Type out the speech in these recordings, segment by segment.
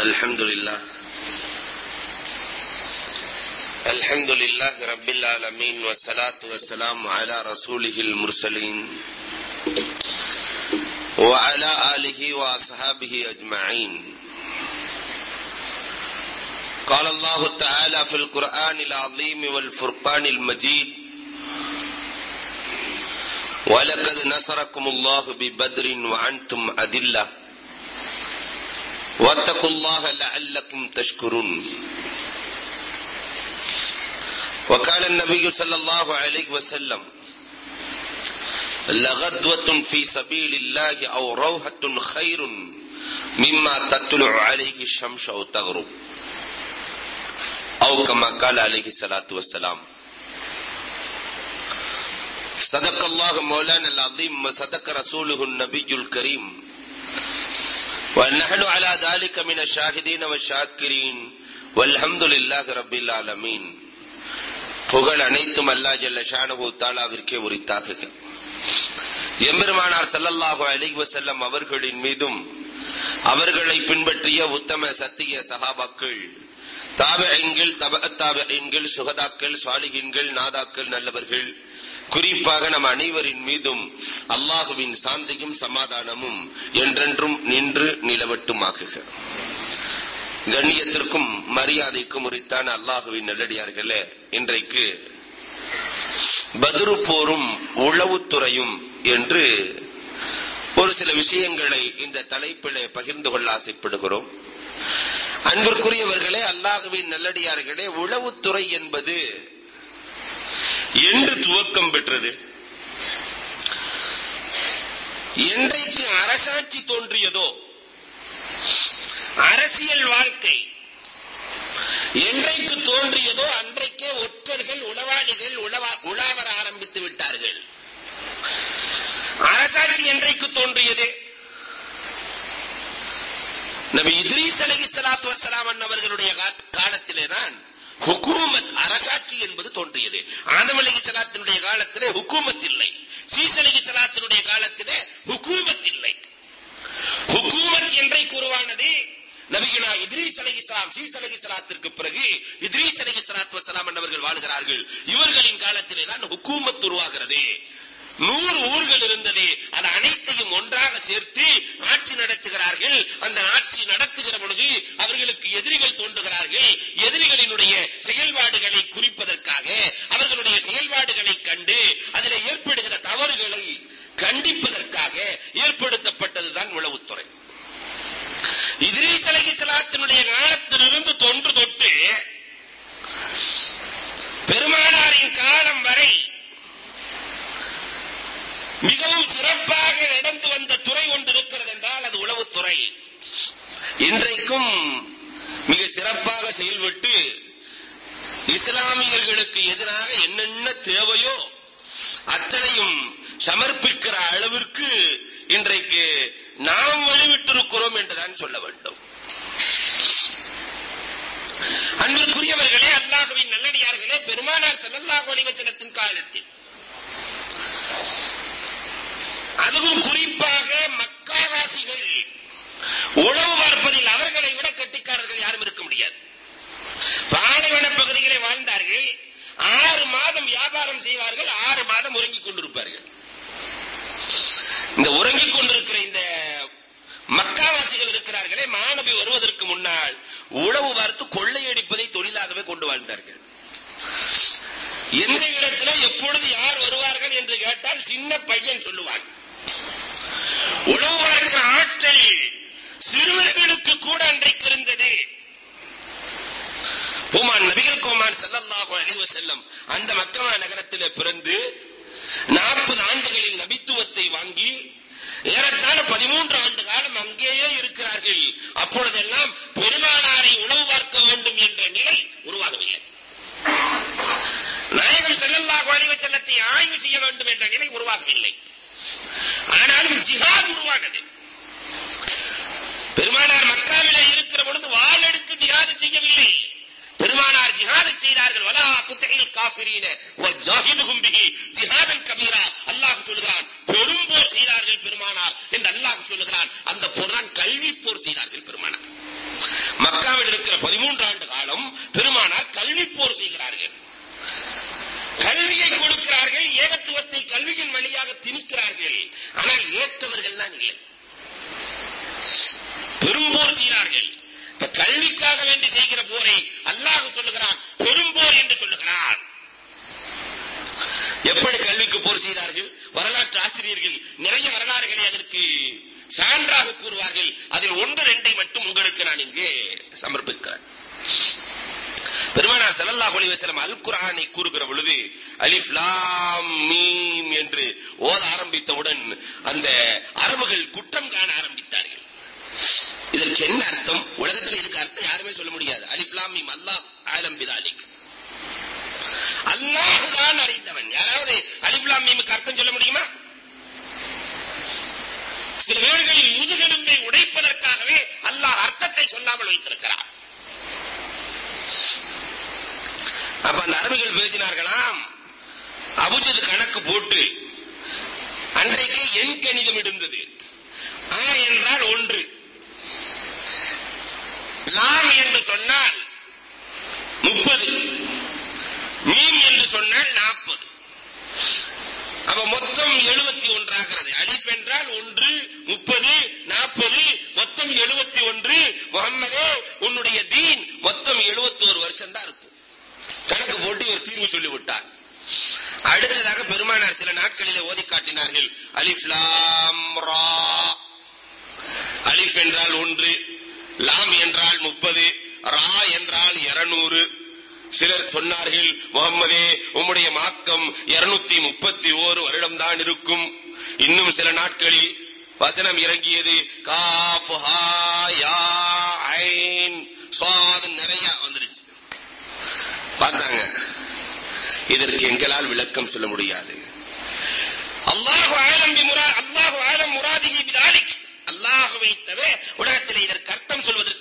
الحمد لله. الحمد لله رب العالمين والصلاة والسلام على رسوله المرسلين وعلى آله وأصحابه أجمعين. قال الله تعالى في القرآن العظيم والفرقان المجيد ولقد نصركم الله ببدر وأنتم أدلة واتقوا الله لعلكم تشكرون. وقال النبي صلى الله عليه وسلم لغدوة في سبيل الله أو روحة خير مما تطلع عليه الشمس أو تغرب. أو كما قال عليه الصلاة والسلام. صدق الله مولانا العظيم وصدق رسوله النبي الكريم. ونحن على ذلك من الشاهدين والشاكرين والحمد لله رب العالمين புகழ் அனைத்தும் அல்லா ஜல்ல ஷானஹு தாலாவிற்கே உரித்தாக எம்பெருமானார் ஸல்லல்லாஹு அலைஹி வஸல்லம் அவர்களின் மீதும் அவர்களை பின்பற்றிய உத்தம சத்திய சஹாபாக்கள் தாபிஈன்கள் தப தாபிஈன்கள் சுகதாக்கள் சாலிகின்கள் நாதாக்கள் நல்லவர்கள் குறிப்பாக நம் அனைவரின் மீதும் அல்லாஹுவின் சாந்தியும் சமாதானமும் என்றென்றும் நின்று நிலவட்டுமாக்குக. கண்ணியத்திற்கும் மரியாதைக்கும் உரித்தான அல்லாஹுவின் நல்லடியார்களே இன்றைக்கு பதிரு போரும் உளவுத்துறையும் என்று ஒரு சில விஷயங்களை இந்த தலைப்பிலே பகிர்ந்து கொள்ள ஆசைப்படுகிறோம். அன்பிற்குரியவர்களே அல்லாஹுவின் நல்லடியார்களே உளவுத்துறை என்பது என்று துவக்கம் பெற்றது. என்றைக்கு அரசாட்சி தோன்றியதோ அரசியல் வாழ்க்கை என்றைக்கு தோன்றியதோ அன்றைக்கே ஒற்றர்கள் உளவாளிகள் உளவா உலாவர ஆரம்பித்து விட்டார்கள். சில நாட்களிலே ஓதி காட்டினார்கள். அலிஃப் லாம் அலிஃப் என்றால் ஒன்று லாம் என்றால் முப்பது ரா என்றால் இருநூறு. சிலர் சொன்னார்கள் முகம்மதே உம்முடைய மாக்கம் இருநூத்தி முப்பத்தி ஓரு வருடம் இருக்கும். இன்னும் சில நாட்களில் வசனம் இறங்கியது நிறைய வந்துருச்சு. பார்த்தாங்க. இதற்கு எங்களால் விளக்கம் சொல்ல முடியாது. ஆலம் அல்லாஹு ஆலம் முராதிகி பிதாலிக். அல்லாஹுவை தவிர உலகத்தில் இதற்கு அர்த்தம் சொல்வதற்கு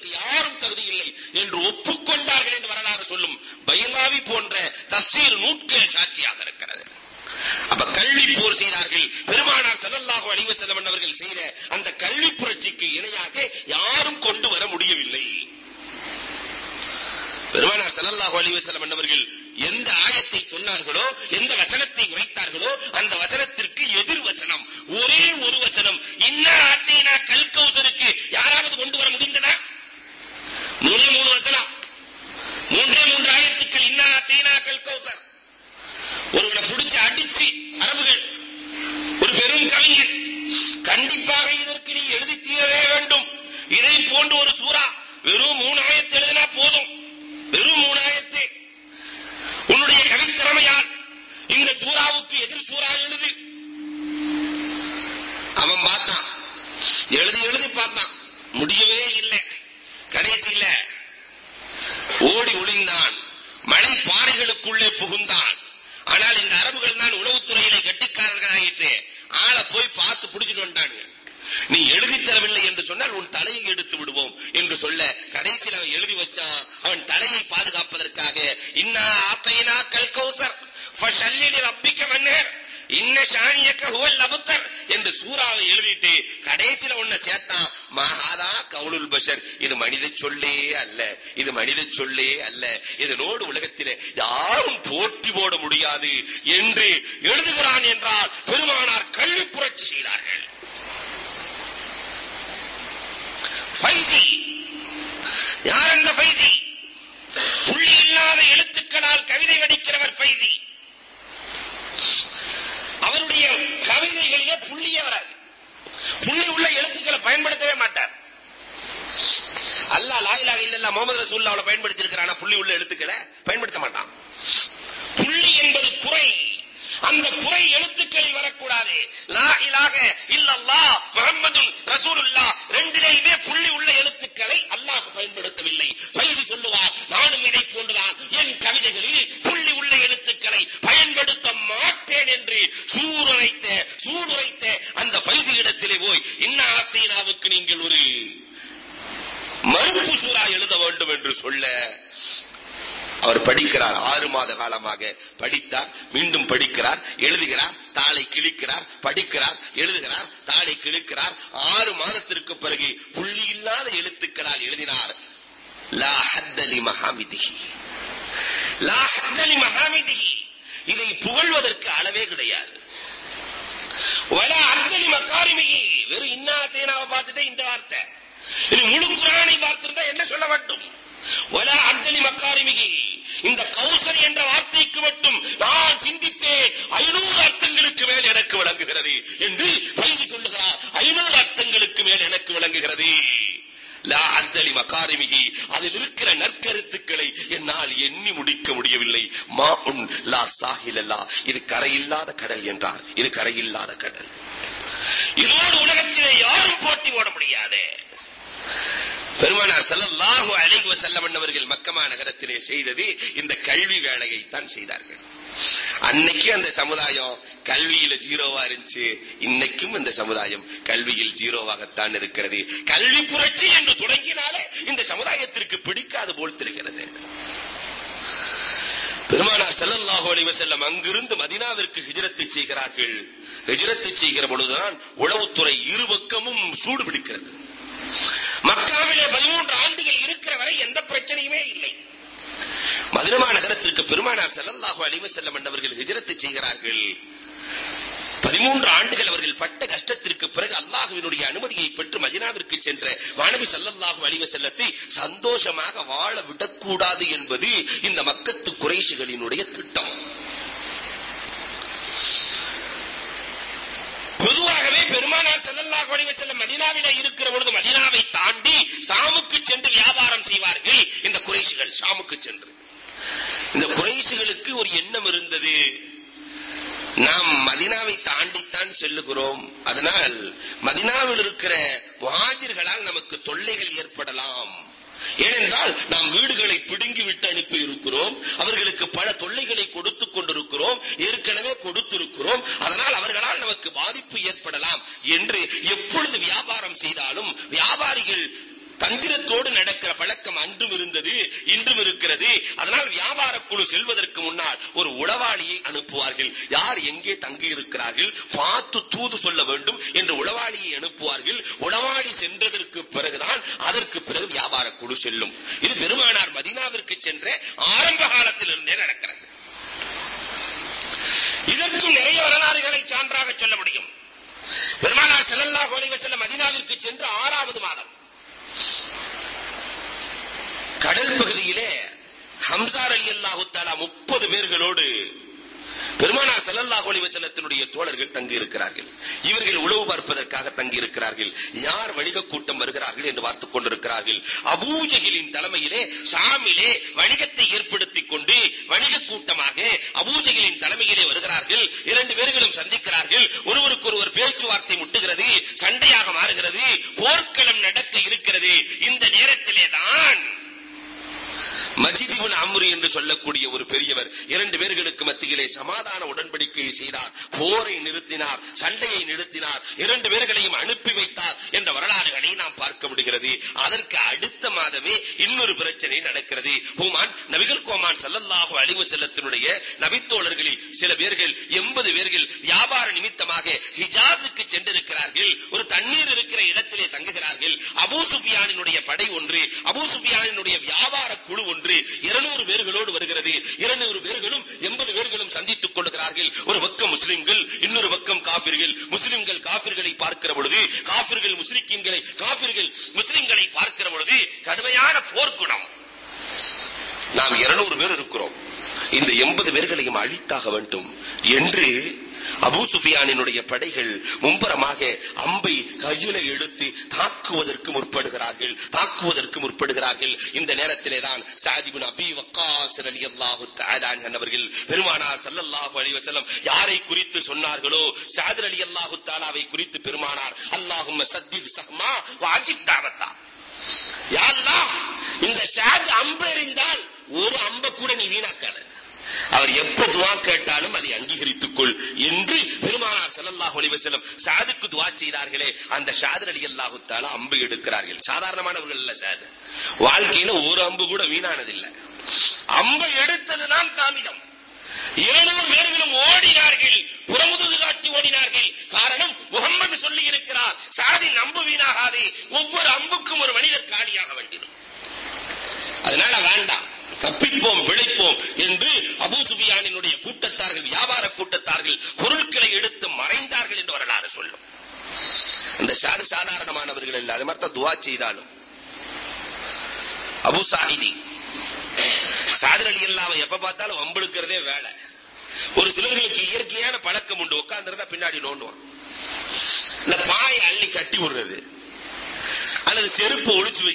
இதனோடு உலகத்திலே யாரும் போட்டி போட முடியாது என்று எழுதுகிறான் என்றால் முகமது ரசூல்லா பயன்படுத்தி இருக்கிறான் புள்ளி உள்ள எழுத்துக்களை அலைஹி செல்லம் அங்கிருந்து மதினாவிற்கு ஹிஜரத்து செய்கிறார்கள். ஹிஜரத்து செய்கிற பொழுதுதான் உளவுத்துறை இருபக்கமும் சூடு பிடிக்கிறது. மக்காவிலே பதிமூன்று ஆண்டுகள் இருக்கிற வரை எந்த பிரச்சனையுமே இல்லை. மதுரமா நகரத்திற்கு பெருமானார் ஸல்லல்லாஹு அலைஹி செல்லம் என்றவர்கள் ஹிஜரத்து செய்கிறார்கள். பதிமூன்று ஆண்டுகள் அவர்கள் பட்ட கஷ்டத்திற்கு பிறகு அல்லாஹுவினுடைய அனுமதியை பெற்று மதினாவிற்கு சென்ற வானபி ஸல்லல்லாஹு அலைஹி செல்லத்தை சந்தோஷமாக வாழ விடக்கூடாது என்பது இந்த மக்கத்து குறைஷிகளினுடைய திட்டம் பொதுவாகவே சல்லல்லாஹு அலைஹி வஸல்லம் மதீனாவிலே இருக்கிற பொழுது மதீனாவை தாண்டி ஷாமுக்கு சென்று வியாபாரம் செய்வார்கள் இந்த குறைஷிகள் ஷாமுக்கு சென்று. இந்த குறைஷிகளுக்கு ஒரு எண்ணம் இருந்தது. நாம் மதினாவை தாண்டித்தான் செல்லுகிறோம். அதனால் மதினாவில் இருக்கிற முஹாஜிர்களால் நமக்கு தொல்லைகள் ஏற்படலாம். ஏனென்றால் நாம் வீடுகளை பிடுங்கி விட்டு அனுப்பி இருக்கிறோம். அவர்களுக்கு பல தொல்லைகளை கொடுத்து கொண்டிருக்கிறோம். ஏற்கனவே கொடுத்திருக்கிறோம். அதனால் அவர்களால் நமக்கு பாதிப்பு ஏற்படலாம். என்று எப்பொழுது வியாபாரம் செய்தாலும் வியாபாரிகள் தந்திரத்தோடு நடக்கிற பழக்கம் அன்றும் இருந்தது இன்றும் இருக்கிறது. அதனால் வியாபார குழு செல்வதற்கு முன்னால் ஒரு உளவாளியை அனுப்புவார்கள். யார் எங்கே தங்கி இருக்கிறார்கள் பார்த்து தூது சொல்ல வேண்டும் என்று உளவாளியை அனுப்புவார்கள். உளவாளி சென்றதற்கு பிறகுதான் அதற்கு பிறகு வியாபார குழு செல்லும். இது பெருமானார் மதினாவிற்கு சென்ற ஆரம்ப காலத்திலிருந்தே நடக்கிறது. இதற்கும் நிறைய வரலாறுகளை சான்றாக சொல்ல முடியும். பெருமானார் ஸல்லல்லாஹு அலைஹி வஸல்லம் மதீனாவிற்கு சென்று ஆறாவது மாதம். கடல் பகுதியிலே ஹம்சார் அலி அல்லாஹு தாலா முப்பது பேர்களோடு பெருமானா செல்லல்லா அலைஹி வஸல்லத்தினுடைய தோழர்கள் தங்கி இருக்கிறார்கள் இவர்கள் உழவு பார்ப்பதற்காக தங்கி இருக்கிறார்கள் யார் வணிக கூட்டம் வருகிறார்கள் என்று பார்த்துக் கொண்டிருக்கிறார்கள். அபூஜகிலின் தலைமையிலே ஷாமிலே வணிகத்தை ஏற்படுத்திக் கொண்டு வணிக கூட்டமாக அபூஜகிலின் தலைமையிலே வருகிறார்கள். இரண்டு பேர்களும் சந்திக்கிறார்கள். ஒருவருக்கொருவர் பேச்சுவார்த்தை முட்டுகிறது சண்டையாக மாறுகிறது போர்க்களம் நடக்க இருக்கிறது. இந்த நேரத்திலே தான் மஜிதிபுன் அம்ரு என்று சொல்லக்கூடிய ஒரு பெரியவர் இரண்டு பேர்களுக்கு சமாதான உடன்படிக்கையை செய்தார். போரை நிறுத்தினார் சண்டையை நிறுத்தினார். இரண்டு பேர்களையும் அனுப்பி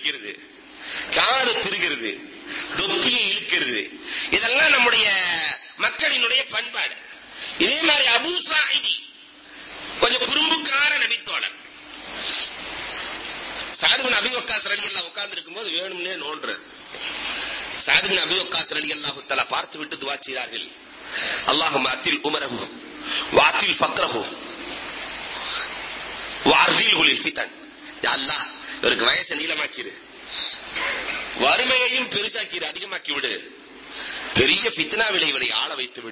செருப்பு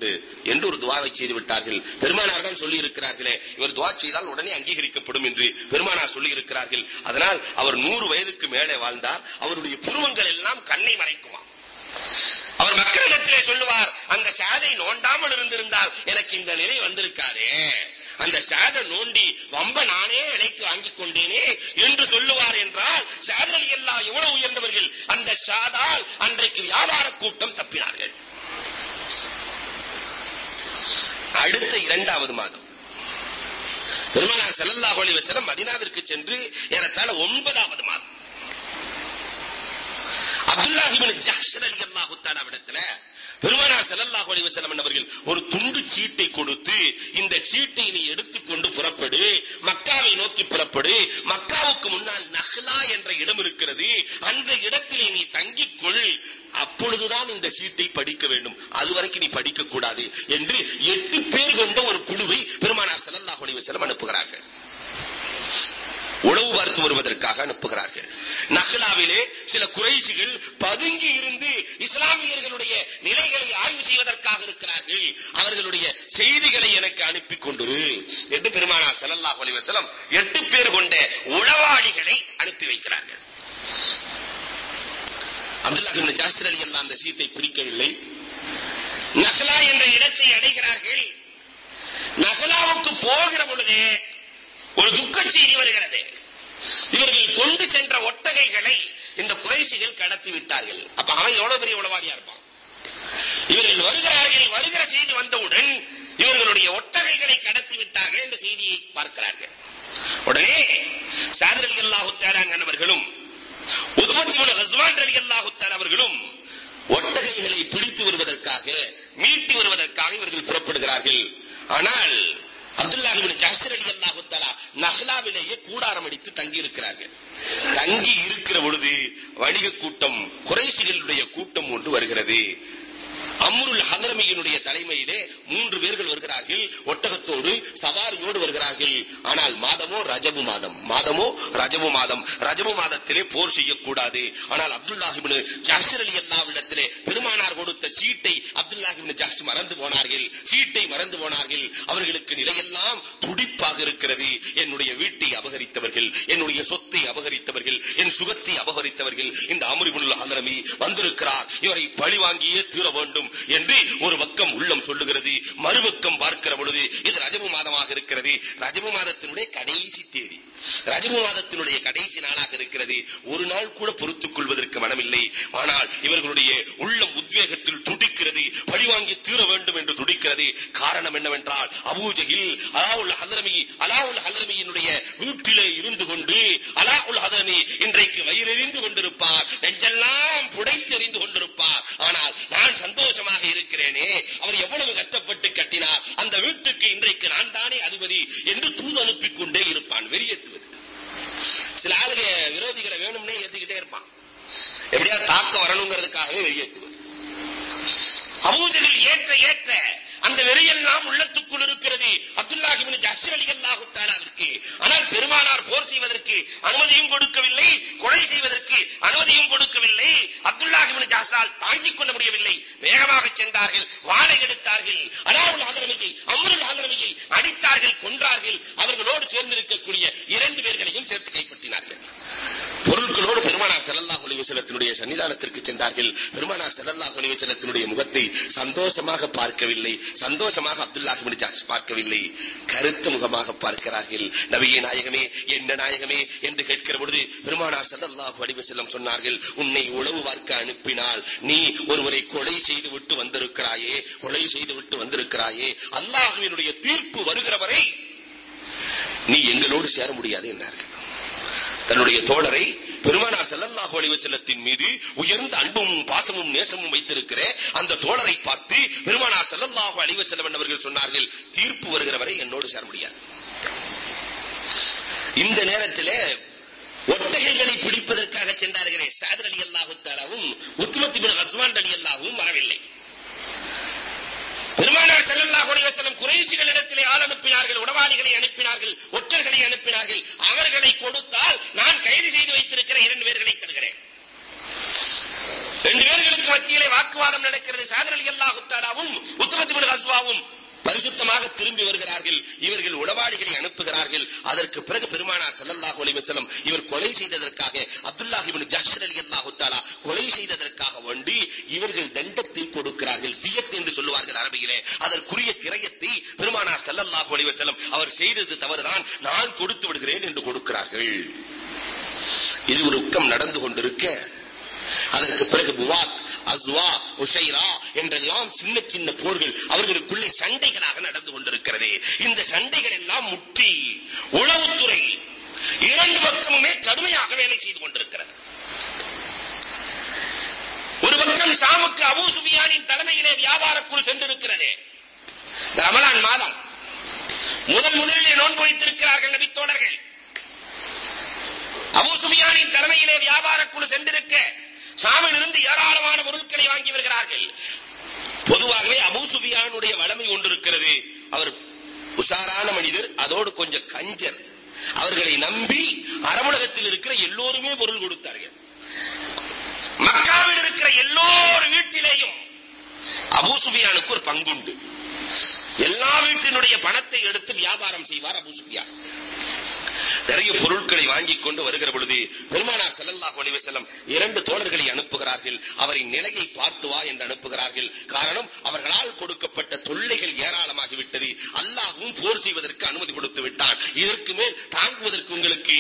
விடு என்று ஒரு துவாவை செய்து விட்டார்கள். பெருமானார் தான் சொல்லி இருக்கிறார்களே இவர் துவா செய்தால் உடனே அங்கீகரிக்கப்படும் என்று பெருமானார் சொல்லி இருக்கிறார்கள் அதனால் அவர் நூறு வயதுக்கு மேலே வாழ்ந்தார். வருகிறது ஒரு துக்க செய்தி வருகிறது. இவர்கள் கொண்டு சென்ற ஒட்டகைகளை இந்த குறைசிகள் கடத்தி விட்டார்கள். அப்ப அவன் எவ்வளவு பெரிய உளவாளியா இருப்பான்? இவர்கள் வருகிறார்கள் வருகிற செய்தி வந்தவுடன் இவர்களுடைய ஒட்டகைகளை கடத்தி விட்டார்கள் என்ற செய்தியை பார்க்கிறார்கள். உடனே சாதர் அலி அல்லாஹு அவர்களும் அவர்களும் ஒட்டகைகளை பிடித்து வருவதற்காக மீட்டி வருவதற்காக இவர்கள் புறப்படுகிறார்கள். ஆனால் சந்தேக கூட்டம் குறைசிகளுடைய கூட்டம் ஒன்று வருகிறது. அம்ருல் ஹதரமியினுடைய தலைமை சன்னிதானத்திற்கு சென்றார்கள். பெருமானா செல்லல்லாஹ் அலிவச்சலத்தினுடைய முகத்தை சந்தோஷமாக பார்க்கவில்லை. சந்தோஷமாக அப்துல்லாஹிபின் பார்க்கவில்லை. கருத்த முகமாக பார்க்கிறார்கள். நபியே நாயகமே என்ன நாயகமே என்று கேட்கிற பொழுது பெருமானார் செல்லல்லாஹு அலிவு சொன்னார்கள் உன்னை உளவு பார்க்க அனுப்பினால் நீ ஒருவரை கொலை செய்து விட்டு வந்திருக்கிறாயே கொலை செய்து விட்டு வந்திருக்கிறாயே அல்லாஹுவினுடைய தீர்ப்பு வருகிற வரை நீ எங்களோடு சேர முடியாது என்றார்கள். தன்னுடைய தோழரை பெருமானார் செல்லல்லாஹு அலைஹி வஸல்லத்தின் மீது உயர்ந்த அன்பும் பாசமும் நேசமும் வைத்திருக்கிற அந்த தோழரை பார்த்து பெருமானார் செல்லல்லாஹு அலைஹி வஸல்லம் அவர்கள் சொன்னார்கள் தீர்ப்பு வருகிற வரை என்னோடு சேர முடியாது. இந்த நேரத்திலே ஒட்டகைகளை பிடிப்பதற்காக சென்றார்களே சாதர் அலி அல்லாஹு தாலாவும் உத்மத் இப்னு ஹஸ்வான் அலி அல்லாஹுவும் வரவில்லை. பெருமானார் ஸல்லல்லாஹு அலைஹி வஸல்லம் ஆள் அனுப்பினார்கள் உடவாளிகளை அனுப்பினார்கள் ஒற்றர்களை அனுப்பினார்கள். அவர்களை கொடுத்தால் நான் கைது செய்து வைத்திருக்கிற இரண்டு பேர்களை தருகிறேன். ரெண்டு பேர்களுக்கு மத்தியிலே வாக்குவாதம் நடக்கிறது. சாதர் அலி அல்லாஹு தாலாவும் உத்மத் ஹஸ்வாவும் பரிசுத்தமாக திரும்பி வருகிறார்கள். இவர்கள் உடவாளிகளை அனுப்புகிறார்கள். அதற்கு பிறகு பெருமானார் ஸல்லல்லாஹு அலைஹி இவர் கொலை செய்ததற்காக அப்துல்லாஹ் ஜஹர் அலி ரலியல்லாஹு கொலை செய்ததற்காக வண்டி இவர்கள் தண்டத்தை கொடுக்கிறார்கள். வியத் என்று சொல்லுவார்கள் அரபியிலே. அதற்குரிய கிரயத்தை பெருமானார் ஸல்லல்லாஹு ஒலிவசலம் அவர் செய்தது தவறுதான் நான் கொடுத்து விடுகிறேன் என்று கொடுக்கிறார்கள். இது ஒரு உக்கம் நடந்து கொண்டிருக்க. அதற்கு பிறகு புவாத் அஸ்வா உஷைரா என்றெல்லாம் சின்ன சின்ன போர்கள் அவர்களுக்குள்ளே சண்டைகளாக நடந்து கொண்டிருக்கிறது. இந்த சண்டைகள் எல்லாம் முற்றி உளவுத்துறை இரண்டு பக்கமுமே கடுமையாக வேலை செய்து கொண்டிருக்கிறது. ஒரு பக்கம் ஷாமுக்கு அபு சுபியானின் தலைமையிலே வியாபார குழு சென்றிருக்கிறது. ரமலான் மாதம். முதல் முதலிலே நோன்பு வைத்திருக்கிறார்கள் நபி தோழர்கள் அபூ தலைமையிலே வியாபார குழு சென்றிருக்க ஷாமில் ஏராளமான பொருட்களை வாங்கி வருகிறார்கள். பொதுவாகவே அபூ சுஃபியானுடைய வளமை கொண்டிருக்கிறது அவர் உஷாரான மனிதர் அதோடு கொஞ்சம் கஞ்சர். அவர்களை நம்பி அரமுலகத்தில் இருக்கிற எல்லோருமே பொருள் கொடுத்தார்கள். மக்காவில் இருக்கிற எல்லோர் வீட்டிலேயும் அபூசுபியானுக்கு ஒரு பங்குண்டு. எல்லா வீட்டினுடைய பணத்தை எடுத்து வியாபாரம் செய்வார் அபூ நிறைய பொருட்களை வாங்கிக் கொண்டு வருகிற பொழுது பெருமானார் ஸல்லல்லாஹு அலைஹி வஸல்லம் இரண்டு தோழர்களை அனுப்புகிறார்கள். அவரின் நிலையை பார்த்து வா என்று அனுப்புகிறார்கள். காரணம் அவர்களால் கொடுக்கப்பட்ட தொல்லைகள் ஏராளமாகிவிட்டது அல்லாஹ்வும் போர் செய்வதற்கு அனுமதி கொடுத்து விட்டான். இதற்கு மேல் தாங்குவதற்கு உங்களுக்கு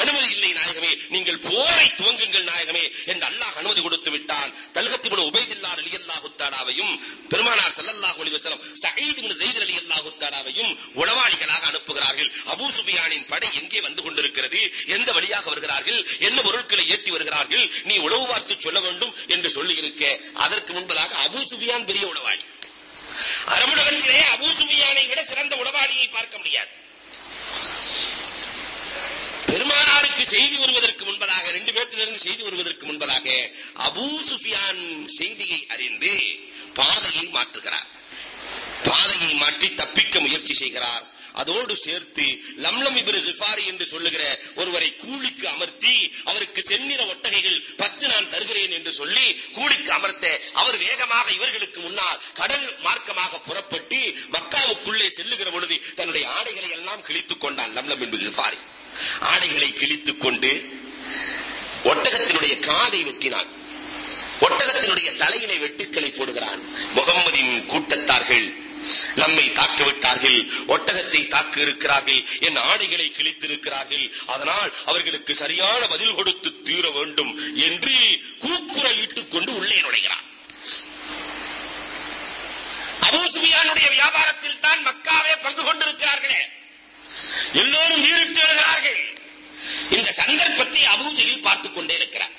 அனுமதி இல்லை நாயகமே. நீங்கள் போரை துவங்குங்கள் நாயகமே என்று அல்லாஹ் அனுமதி கொடுத்து விட்டான் தல்கத் இப்னு உபைதில்லா ரலியல்லாஹு தஆலாவையும் பெருமானார் ஸல்லல்லாஹு அலைஹி வஸல்லம் சயீத் இப்னு ஸைத் ரலியல்லாஹு தஆலாவையும் உளவாளிகளாக அனுப்புகிறார்கள் அபூ சுஃபியானின் படை எங்கே வந்து கொண்டிருக்கிறது எந்த வழியாக வருகிறார்கள் என்ன பொருட்களை ஏற்றி வருகிறார்கள் நீ உளவு பார்த்து சொல்ல வேண்டும் என்று சொல்லி இருக்க அதற்கு முன்பதாக அபூ சுஃபியான் பெரிய உளவாளி அரபுலகத்திலே அபூ சுஃபியானை விட சிறந்த உளவாளியை பார்க்க முடியாது பெருமானாருக்கு செய்தி வருவதற்கு முன்பதாக ரெண்டு பேர்த்திலிருந்து செய்தி வருவதற்கு முன்பதாக அபூ சுஃபியான் செய்தியை அறிந்து பாதையை மாற்றுகிறார் பாதையை மாற்றி தப்பிக்க முயற்சி செய்கிறார் அதோடு சேர்த்து லம்லம் இப்னு கிஃபாரி என்று சொல்லுகிற ஒருவரை கூலிக்கு அமர்த்தி அவருக்கு செந்நிற ஒட்டகைகள் பத்து நான் தருகிறேன் என்று சொல்லி கூலிக்கு அமர்த்த அவர் வேகமாக இவர்களுக்கு முன்னால் கடல் மார்க்கமாக புறப்பட்டு மக்காவுக்குள்ளே செல்லுகிற பொழுது தன்னுடைய ஆடைகளை எல்லாம் கிழித்துக் கொண்டான் லம்லம் இப்னு கிஃபாரி ஆடைகளை கிழித்துக் கொண்டு ஒட்டகத்தினுடைய காதை வெட்டினான் ஒட்டகத்தினுடைய தலையிலே வெட்டுக்களை போடுகிறான் முகம்மதின் கூட்டத்தார்கள் நம்மை தாக்க விட்டார்கள் ஒட்டகத்தை தாக்க இருக்கிறார்கள் என் ஆடைகளை கிழித்திருக்கிறார்கள் அதனால் அவர்களுக்கு சரியான பதில் கொடுத்து தீர வேண்டும் என்று கூக்குரல் இட்டுக் கொண்டு உள்ளே நுழைகிறான் அபூசுபியானுடைய வியாபாரத்தில் தான் மக்காவே பங்கு கொண்டிருக்கிறார்களே எல்லோரும் வீரிட்டு எழுகிறார்கள் இந்த சந்தர்ப்பத்தை அபூஜையில் பார்த்துக் கொண்டே இருக்கிறார்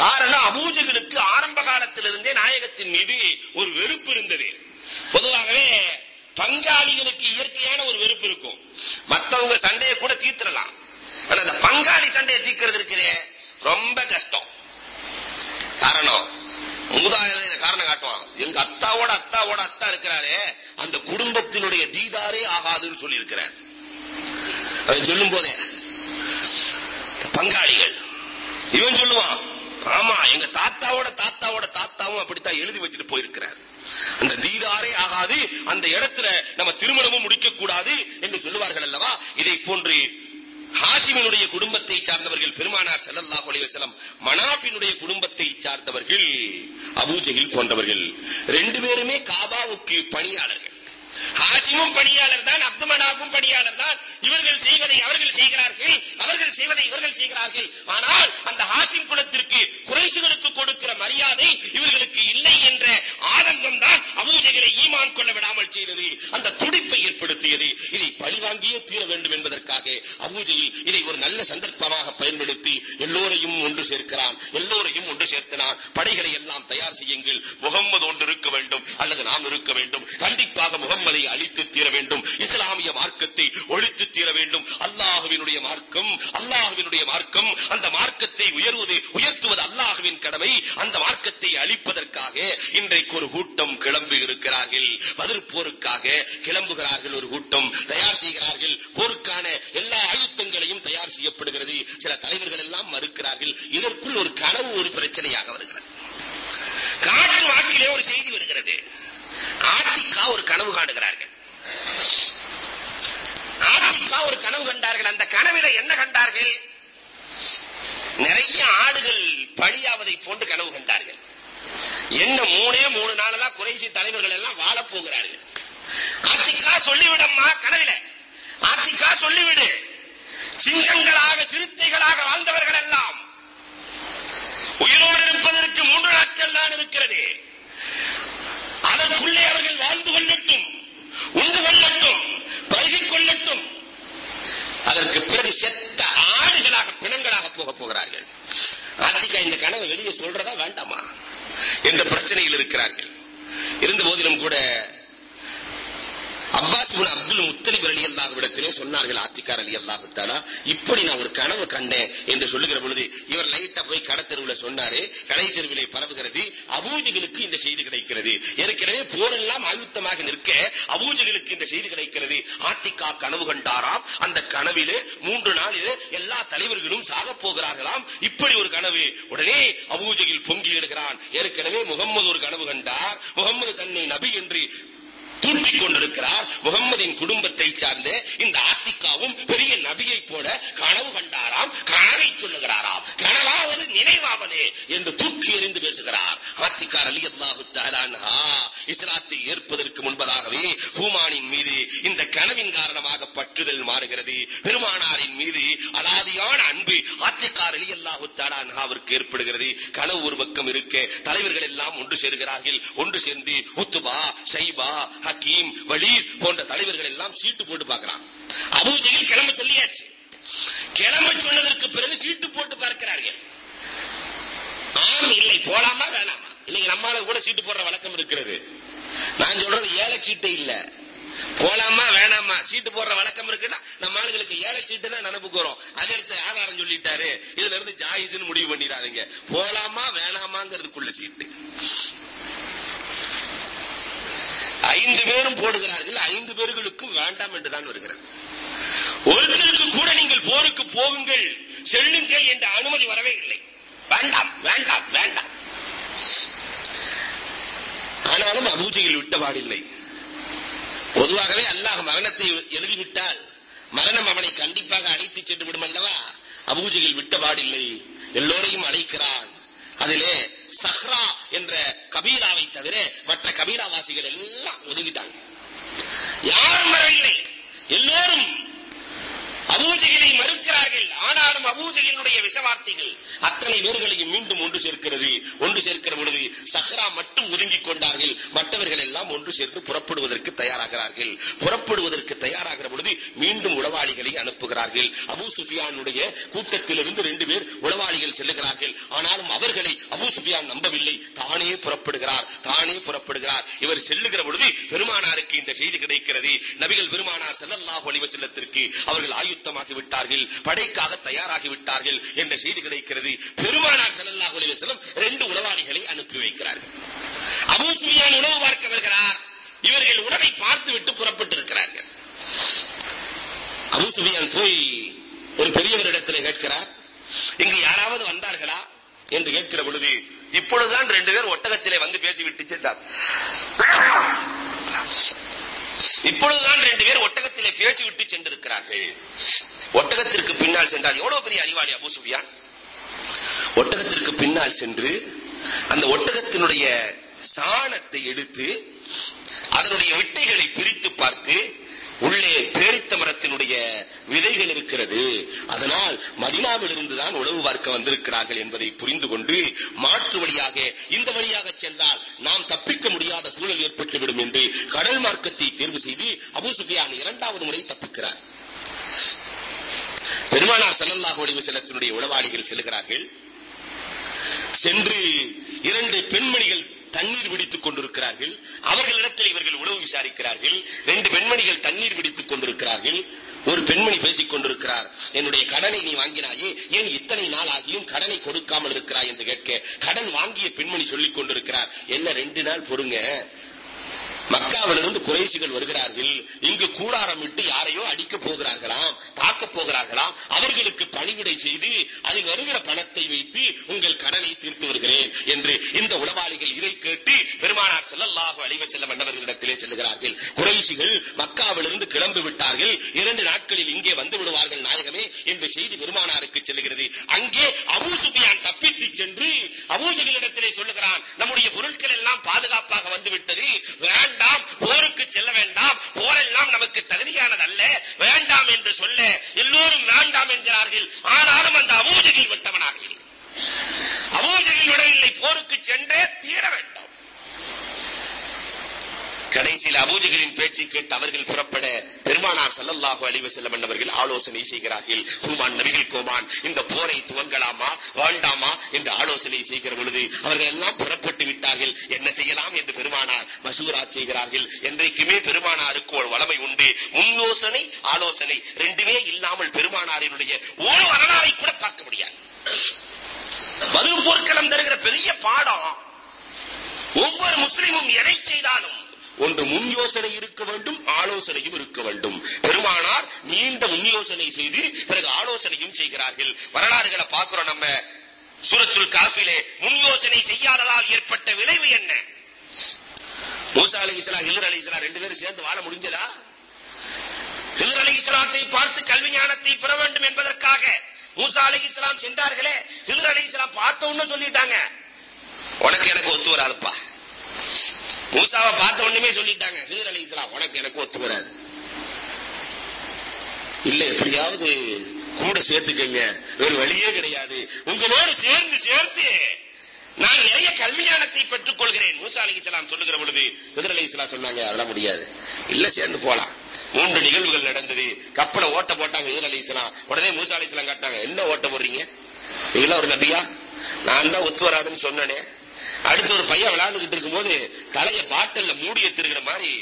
காரணம் அபூஜகளுக்கு ஆரம்ப காலத்திலிருந்தே நாயகத்தின் மீது ஒரு வெறுப்பு இருந்தது. பொதுவாகவே பங்காளிகளுக்கு இயற்கையான ஒரு வெறுப்பு இருக்கும். மத்தவங்க சண்டையை கூட தீர்த்திடலாம். ஆனா அந்த பங்காளி சண்டையை தீர்க்கிறது இருக்கிறே ரொம்ப கஷ்டம். காரணம் மூதாதைய காரணம் காட்டுவான் எங்க அத்தாவோட அத்தாவோட அத்தா இருக்கிறாரே அந்த குடும்பத்தினுடைய தீதாரே ஆகாதுன்னு சொல்லி இருக்கிறார் சொல்லும் போதே பங்காளிகள் இவன் சொல்லுவான் ஆமா எங்க தாத்தாவோட தாத்தாவோட தாத்தாவும் அப்படித்தான் எழுதி வச்சுட்டு போயிருக்கிறார். அந்த தீதாரே ஆகாது அந்த இடத்துல நம்ம திருமணமும் முடிக்க கூடாது என்று சொல்லுவார்கள் அல்லவா? இதை போன்று ஹாஷிமினுடைய குடும்பத்தை சார்ந்தவர்கள் பெருமானார் ஸல்லல்லாஹு அலைஹி வஸல்லம் மனாஃபினுடைய குடும்பத்தை சார்ந்தவர்கள் அபூஜஹில் போன்றவர்கள் ரெண்டு பேருமே காபாவுக்கு பணியாளர்கள். ஹாசிமும் பணியாளர் தான் அப்து மனாஃபும் பணியாளர் தான். இவர்கள் செய்வதை அவர்கள் செய்கிறார்கள் அவர்கள் செய்வதை இவர்கள் செய்கிறார்கள். ஆனால் பூஜையில் விட்டபாடில்லை எல்லோரையும் அழைக்கிறான். அதிலே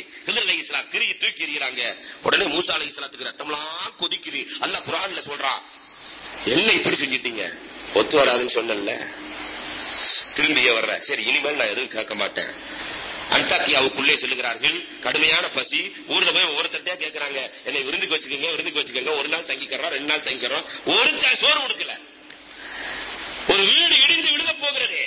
எடுத்துருக்கிற மாதிரி இஸ்லாம் திருகி தூக்கி எறிகிறாங்க. உடனே மூசா அலி இஸ்லாத்துக்கு ரத்தம்லாம் கொதிக்குது. அல்லாஹ் குரான்ல சொல்றான் என்ன இப்படி செஞ்சிட்டீங்க? ஒத்து வராதுன்னு சொன்னல திரும்பிய வர்ற. சரி இனிமேல் நான் எதுவும் கேட்க மாட்டேன். அந்தாக்கியாவுக்குள்ளே செல்லுகிறார்கள். கடுமையான பசி. ஊர்ல போய் ஒவ்வொருத்தட்டையா கேட்கறாங்க. என்னை விருந்துக்கு வச்சுக்கோங்க விருந்துக்கு வச்சுக்கோங்க. ஒரு நாள் தங்கிக்கிறோம் ரெண்டு நாள் தங்கிக்கிறோம். ஒரு சோறு கொடுக்கல ஒரு வீடு இடிந்து விழுக போகிறது.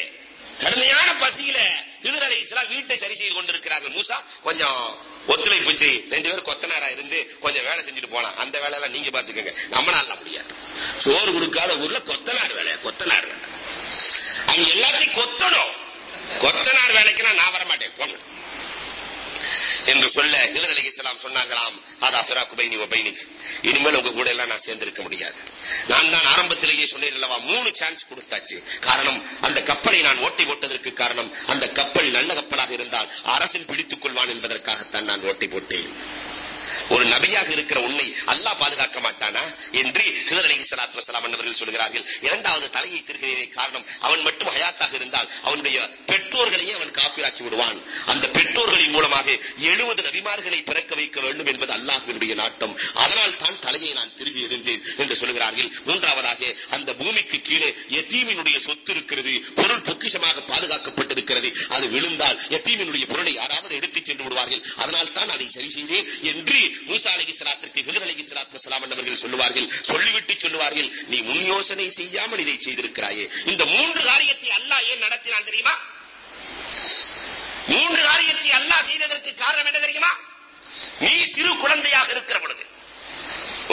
கடுமையான பசியில ஹிதர் அலி இஸ்லாம் வீட்டை சரி செய்து கொண்டிருக்கிறார்கள். மூசா கொஞ்சம் ஒத்துழைப்பு செய் ரெண்டு பேரும் கொத்தனாரா இருந்து கொஞ்சம் வேலை செஞ்சுட்டு போலாம். அந்த வேலையெல்லாம் நீங்க பாத்துக்கோங்க நம்மளால முடியாது. சோறு கொடுக்காத ஊர்ல கொத்தனார் வேலை. கொத்தனார் வேலை. அவங்க எல்லாத்தையும் கொத்தணும். கொத்தனார் வேலைக்கு நான் வர மாட்டேன் போங்க. என்று சொல்ல ஹிதர் அலி இஸ்லாம் சொன்னாங்களாம் அதா ஃபிராக்கு பைனி வ இனிமேல் உங்க கூட எல்லாம் நான் சேர்ந்திருக்க முடியாது. நான் தான் ஆரம்பத்திலேயே சொன்னேன் அல்லவா மூணு சான்ஸ் கொடுத்தாச்சு. காரணம் அந்த கப்பலை நான் ஓட்டி போட்டதற்கு காரணம் அந்த கப்பல் நல்ல கப்பலாக இருந்தால் அரசன் பிடித்துக் கொள்வான் என்பதற்காகத்தான் நான் ஓட்டி போட்டேன். ஒரு நபியாக இருக்கிற உன்னை அல்லாஹ் பாதுகாக்க மாட்டானா என்று ஹிதர் அலி சலாத் வசலாம் அவர்கள் சொல்கிறார்கள். இரண்டாவது தலையை திருகிறதே காரணம் அவன் மட்டும் ஹயாத்தாக இருந்தால் அவனுடைய பெற்றோர்களையே அவன் காஃபிராக்கி விடுவான். அந்த பெற்றோர்களின் மூலமாக எழுபது நபிமார்களை பிறக்க வைக்க வேண்டும் என்பது அல்லாஹினுடைய நாட்டம். அதனால் தான் தலையை நான் திருகி இருந்தேன் என்று சொல்கிறார்கள். மூன்றாவதாக அந்த பூமிக்கு கீழே எத்தீமினுடைய சொத்து இருக்கிறது. பொருள் பொக்கிஷமாக பாதுகாக்கப்பட்டிருக்கிறது. அது விழுந்தால் எத்தீமினுடைய பொருளை யாராவது எடுத்துச் சென்று விடுவார்கள். அதனால் தான் அதை சரி செய்தேன் என்று மூசா அலி சலாத்திற்கு ஹிதர் அலி சலாத் வசலாம் அவர்கள் சொல்லுவார்கள் சொல்லிவிட்டு சொல்லுவார்கள் நீ முன் யோசனை செய்யாமல் இதை செய்திருக்கிறாயே. இந்த மூன்று காரியத்தை அல்லாஹ் ஏன் நடத்தினான் தெரியுமா? மூன்று காரியத்தை அல்லாஹ் செய்ததற்கு காரணம் என்ன தெரியுமா? நீ சிறு குழந்தையாக இருக்கிற பொழுது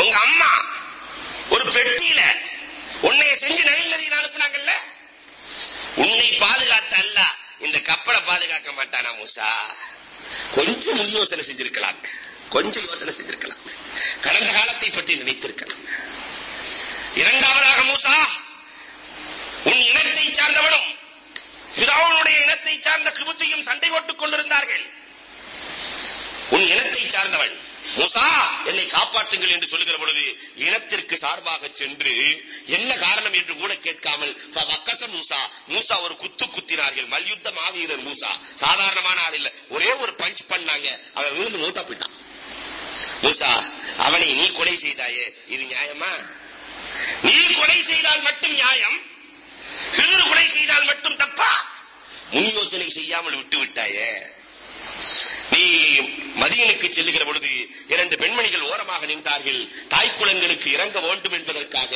உங்க அம்மா ஒரு பெட்டியில உன்னை செஞ்சு நைல் நதியில் அனுப்புனாங்கல்ல? உன்னை பாதுகாத்த அல்ல இந்த கப்பலை பாதுகாக்க மாட்டானா மூசா? கொஞ்சம் முன் யோசனை செஞ்சிருக்கலாம். கொஞ்சம் யோசனை செஞ்சிருக்கலாம். கடந்த காலத்தை பற்றி நினைத்திருக்கலாம். இரண்டாவதாக மூசா உன் இனத்தை சார்ந்தவனும் பிதாவுடைய இனத்தை சார்ந்த கிபுத்தையும் சண்டை போட்டுக் கொண்டிருந்தார்கள். உன் இனத்தை சார்ந்தவன் மூசா என்னை காப்பாற்றுங்கள் என்று சொல்லுகிற பொழுது இனத்திற்கு சார்பாக சென்று என்ன காரணம் என்று கூட கேட்காமல் மூசா. மூசா ஒரு குத்து குத்தினார்கள். மல்யுத்த மாவீரர் மூசா. சாதாரணமான ஆள் இல்ல. ஒரே ஒரு பஞ்ச் பண்ணாங்க. அவன் விழுந்து மூத்தா போயிட்டான். மூசா அவனை நீ கொலை செய்தாயே இது நியாயமா? நீ கொலை செய்தால் மட்டும் நியாயம் ஹிதர் கொலை செய்தால் மட்டும் தப்பா? முன் யோசனை செய்யாமல் விட்டு விட்டாயே நீ மதியனுக்கு செல்லுகிற பொழுது இரண்டு பெண்மணிகள் ஓரமாக நின்றார்கள். தாய்க்குளங்களுக்கு இறங்க வேண்டும் என்பதற்காக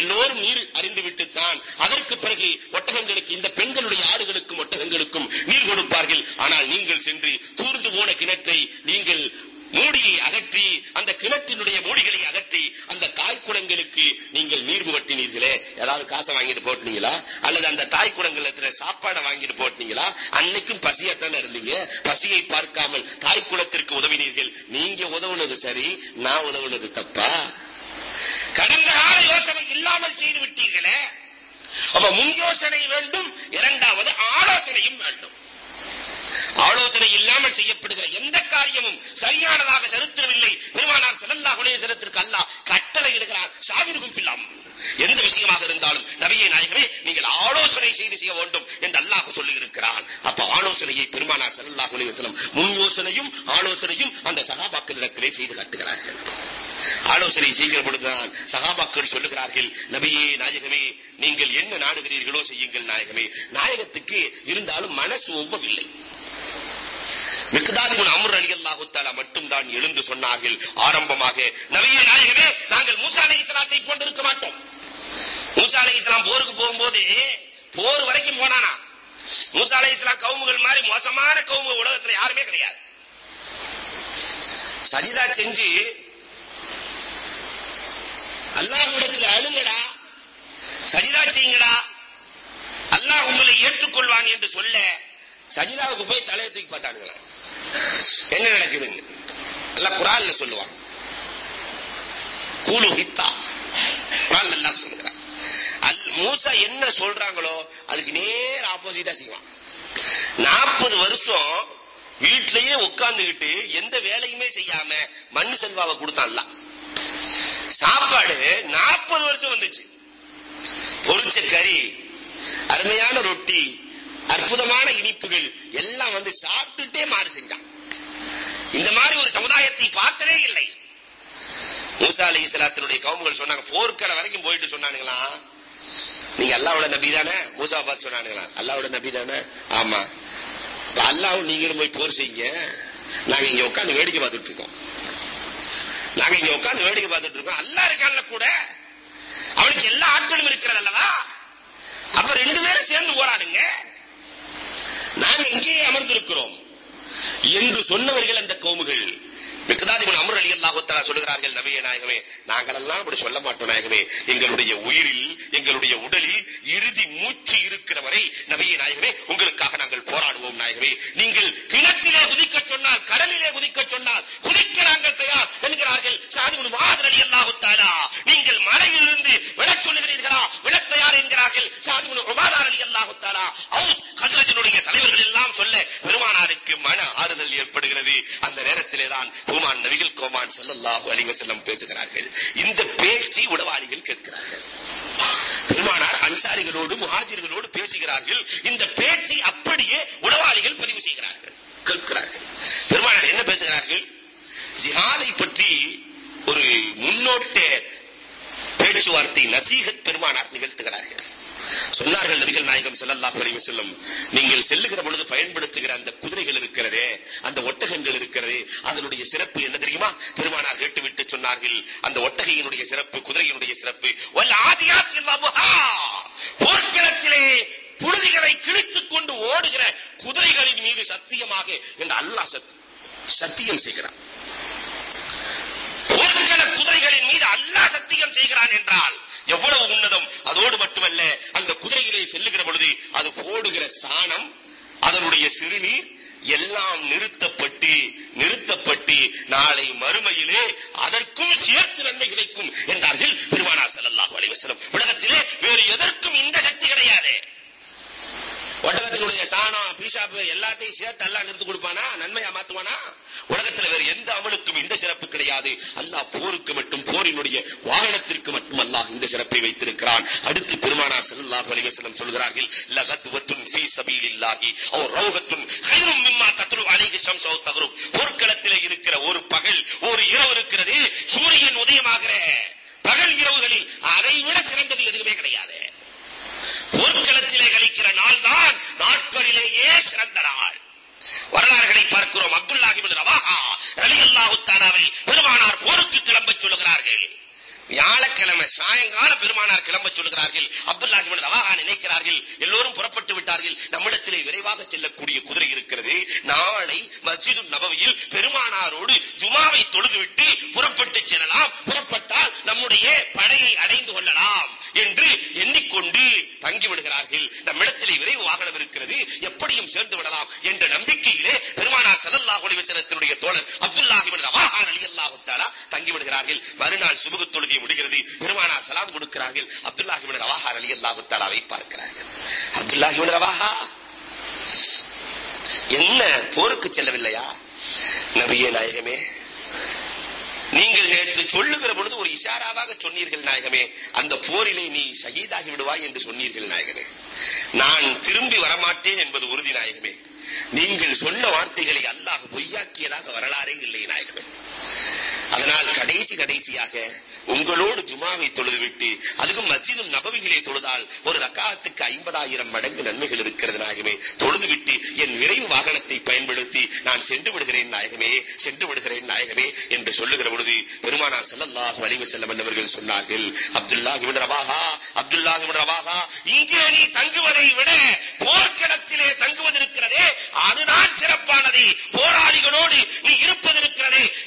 எல்லோரும் நீர் அறிந்துவிட்டுத்தான் அதற்கு பிறகு ஒட்டகங்களுக்கு இந்த பெண்களுடைய ஆடுகளுக்கும் ஒட்டகங்களுக்கும் நீர் கொடுப்பார்கள். ஆனால் நீங்கள் சென்று தூர்ந்து போன கிணற்றை நீங்கள் மூடியை அகற்றி அந்த கிணற்றினுடைய மூடிகளை அகற்றி அந்த தாய் குளங்களுக்கு நீங்கள் நீர் புகட்டினீர்களே ஏதாவது காசை வாங்கிட்டு போட்டீங்களா அல்லது அந்த தாய் குளங்கள்ல சாப்பாடை வாங்கிட்டு போட்டீங்களா அன்னைக்கும் பசியத்தானே இருந்தீங்க? பசியை பார்க்காமல் தாய் குளத்திற்கு உதவினீர்கள். நீங்க உதவுனது சரி நான் உதவுனது தப்பா? கடந்த கால யோசனை இல்லாமல் செய்து விட்டீர்களே. அப்ப முன் யோசனை வேண்டும் இரண்டாவது ஆலோசனையும் வேண்டும். ஆலோசனை இல்லாமல் செய்யப்படுகிற எந்த காரியமும் சரியானதாக சரித்திரமில்லை பெருமானார் செல்லல்லா அலைஹி வஸல்லத்திற்கு அல்லாஹ் கட்டளை இடுகிறார். சாவிருக்கும் ஃபில்லாம் எந்த விஷயமாக இருந்தாலும் நபியை நாயகமே நீங்கள் ஆலோசனை செய்து செய்ய வேண்டும் வேண்டும் என்று அல்லாஹ் சொல்லி இருக்கிறான் அப்ப ஆலோசனையை பெருமானார் ஸல்லல்லாஹு அலைஹி வஸல்லம் முன் யோசனையும் ஆலோசனையும் அந்த சகாபாக்களிடத்திலே செய்து காட்டுகிறார்கள். ஆலோசனை செய்கிற பொழுதுதான் சகாபாக்கள் சொல்லுகிறார்கள் நபியே நாயகமே நீங்கள் என்ன நாடுகிறீர்களோ செய்யுங்கள் நாயகமே. நாயகத்துக்கு இருந்தாலும் மனசு ஒவ்வவில்லை. மிக்தாதிபுன் அமர் அலி அல்லாஹு தாலா மட்டும் தான் எழுந்து சொன்னார்கள். ஆரம்பமாக நபியே நாயகமே நாங்கள் மூசா இஸ்லாத்தை போன்றிருக்க மாட்டோம். மூசா அலைஹிஸ்ஸலாம் போருக்கு போகும்போது போர் வரைக்கும் போனானா? மூசா அலைஹிஸ்ஸலாம் கவுமுகள் மாதிரி மோசமான கவுமு உலகத்துல யாருமே கிடையாது. சஜிதா செஞ்சு அல்லாஹ்விடத்துல அழுங்கடா. சஜிதா செய்யுங்கடா. அல்லாஹ் உங்களை ஏற்றுக்கொள்வான் என்று சொல்ல சஜிதாவுக்கு போய் தலையை தூக்கி பார்த்தானுங்களேன் என்ன நடக்குதுங்க எல்லாம் குரான்ல சொல்லுவாங்க. கூலு ஹித்தா. குரான் நல்லா சொல்லுகிறான் அல் மூசா என்ன சொல்றாங்களோ அதுக்கு நேர் ஆப்போசிட்டா செய்வான். நாற்பது வருஷம் வீட்லயே உட்கார்ந்துகிட்டு எந்த வேலையுமே செய்யாம மண்ணு செல்வாவை கொடுத்தான்ல. சாப்பாடு நாற்பது வருஷம் வந்துச்சு. பொறிச்ச கறி அருமையான ரொட்டி அற்புதமான இனிப்புகள் எல்லாம் வந்து சாப்பிட்டுட்டே மாறு செஞ்சான். இந்த மாதிரி ஒரு சமுதாயத்தை பார்த்ததே இல்லை. மூசா அலி இஸ்லாத்தினுடைய கவுமுகள் சொன்னாங்க போர்க்கள வரைக்கும் போயிட்டு சொன்னானுங்களா? நீங்க அல்லாவோட நபி தானே? மூசா பார்த்து சொன்னானுங்களா? அல்லாவோட நபி தானே? ஆமா. இப்ப அல்லாவும் நீங்களும் போய் போர் செய்யுங்க. நாங்க இங்க உட்கார்ந்து வேடிக்கை பார்த்துட்டு இருக்கோம். நாங்க இங்க உட்கார்ந்து வேடிக்கை பார்த்துட்டு இருக்கோம். அல்லா இருக்கான்ல கூட. அவனுக்கு எல்லா ஆட்களும் இருக்கிறது அல்லவா? அப்ப ரெண்டு பேரும் சேர்ந்து போராடுங்க. நாங்க இங்கேயே அமர்ந்திருக்கிறோம். என்று சொன்னவர்கள் அந்த கோமுகள் மிக்கதாதிபன் அமர் அலி அல்லாஹுத்தலா சொல்லுகிறார்கள் நபிய நாயகமே நாங்களெல்லாம் அப்படி சொல்ல மாட்டோம் நாயகமே. எங்களுடைய உயிரில் எங்களுடைய உடலில் இறுதி மூச்சு இருக்கிற வரை நபிய நாயகமே உங்களுக்காக நாங்கள் போராடுவோம் நாயகமே. நீங்கள் கிணத்திலே குதிக்க சொன்னால் கடலிலே குதிக்க சொன்னால் குதிக்க நாங்கள் தயார் என்கிறார்கள் சாதிபன் மாதர் அலி அல்லாஹுத்தாலா நீங்கள் மலையிலிருந்து விழச் சொல்லுகிறீர்களா? விழத் தயார் என்கிறார்கள் சாதிபன் உமாதார் அலி அல்லாஹுத்தாலா ஹவுஸ் ஹசரஜனுடைய தலைவர்கள் எல்லாம் சொல்ல பெருமானாருக்கு மன ஆறுதல் ஏற்படுகிறது. அந்த நேரத்திலே தான் பெருமான் நபிகள் கோமான் செல்லல்லாஹு அலைஹி பேசுகிறார்கள். இந்த பேச்சை உளவாளிகள் கேட்கிறார்கள். பெருமானார் அன்சாரிகளோடு முஹாஜிர்களோடு பேசுகிறார்கள். இந்த பேச்சை அப்படியே உளவாளிகள் பதிவு செய்கிறார்கள். கேட்கிறார்கள். பெருமானார் என்ன பேசுகிறார்கள்? ஜிஹாதை பற்றி ஒரு முன்னோட்ட பேச்சுவார்த்தை நசீகத் பெருமானார் நிகழ்த்துகிறார்கள். சொன்னார்கள் நபிகள் நாயகம் ஸல்லல்லாஹு அலைஹி செல்லும் நீங்கள் செல்லுகிற பொழுது பயன்படுத்துகிற அந்த குதிரைகள் இருக்கிறதே அந்த ஒட்டகங்கள் இருக்கிறது அதனுடைய சிறப்பு என்ன தெரியுமா? பெருமானார் கேட்டுவிட்டு சொன்னார்கள் அந்த ஒட்டகையினுடைய சிறப்பு குதிரையினுடைய சிறப்பு. வல் ஆதியாத்தில் தொழுதுவிட்டு அதுக்கும் மஸ்ஜிதும் நபவிகளை தொழுதால் ஒரு ரக்காத்துக்கு ஐம்பதாயிரம் மடங்கு நன்மைகள் இருக்கிறது நாயகமே. தொழுதுவிட்டு என் விரைவு வாகனத்தை பயன்படுத்த நான் சென்று விடுகிறேன் நாயகமே சென்று விடுகிறேன் நாயகமே என்று சொல்லுகிற பொழுது பெருமானார் ஸல்லல்லாஹு அலைஹி செல்லம் அவர்கள் சொன்னார்கள் அப்துல்லா இப்னு ரவாஹா அப்துல்லாஹ் இப்னு ரவாஹா இங்கே நீ தங்குவதை விட போர்க்களத்திலே தங்குவது அதுதான் சிறப்பானது. போராளிகளோடு நீ இருப்பது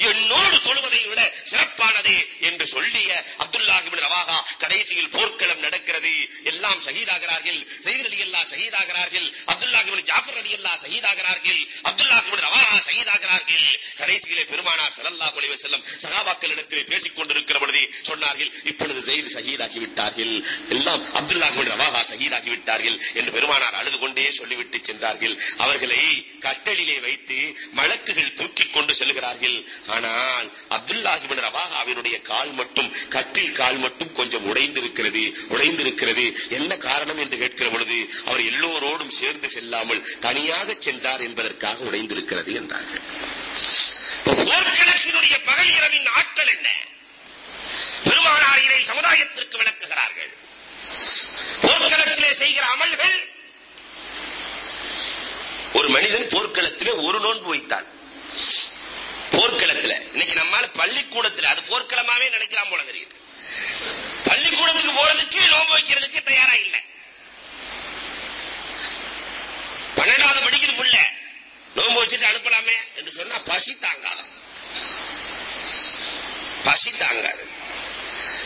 என்னோடு தொழுவதை விட சிறப்பானது என்று சொல்லிய அப்துல்லா இப்னு ரவாஹா கடைசியில் போர்க்களம் நடக்கிறது. எல்லாம் ஷஹீதாகிறார்கள் செய்தி அலி அல்லா ஷஹீதாகிறார்கள் அப்துல்லா இப்னு ஜாஃபர் அலி அல்லா ஷஹீதாகிறார்கள் அப்துல்லா இப்னு கடைசியிலே பெருமானார் ஸல்லல்லாஹு அலைஹி வஸல்லம் சஹாபாக்களிடத்திலே பேசிக் கொண்டிருக்கிற பொழுது சொன்னார்கள் இப்பொழுது ஜெயித் ஷஹீதாகி விட்டார்கள். எல்லாம் அப்துல்லாஹ் இப்னு ரவாஹா ஷஹீதாகி விட்டார்கள் என்று பெருமானார் அழுது கொண்டே சொல்லிவிட்டு சென்றார்கள். அவர்களை கட்டலிலே வைத்து மலக்குகள் தூக்கிக் கொண்டு செல்கிறார்கள். ஆனால் அப்துல்லாஹ் இப்னு ரவாஹாவினுடைய கால் மட்டும் கட்டில் கால் மட்டும் கொஞ்சம் உடைந்திருக்கிறது உடைந்திருக்கிறது. என்ன காரணம் என்று கேட்கிற பொழுது அவர் எல்லோரோடும் சேர்ந்து செல்லாமல் தனியாக சென்றார் என்பதற்காக உடைந்து இருக்கிறது என்றார்கள். போர்க்களத்தினுடைய பகல் இரவின் ஆற்றல் என்ன? பெருமானார் இதை சமுதாயத்திற்கு விளக்குகிறார்கள். போர்க்களத்திலே செய்கிற அமல்கள் ஒரு மனிதன் போர்க்களத்திலே ஒரு நோன்பு வைத்தான். போர்க்களத்தில். இன்னைக்கு நம்மால பள்ளிக்கூடத்தில் அது போர்க்களமாவே நினைக்கலாம் போல தெரியுது. பள்ளிக்கூடத்துக்கு போறதுக்கு நோன்பு வைக்கிறதுக்கு தயாரா இல்லை. பன்னெண்டாவது படிக்குது புள்ள. நோம்பு வச்சுட்டு அனுப்பலாமே என்று சொன்னா பசி தாங்காதான் பசி தாங்காது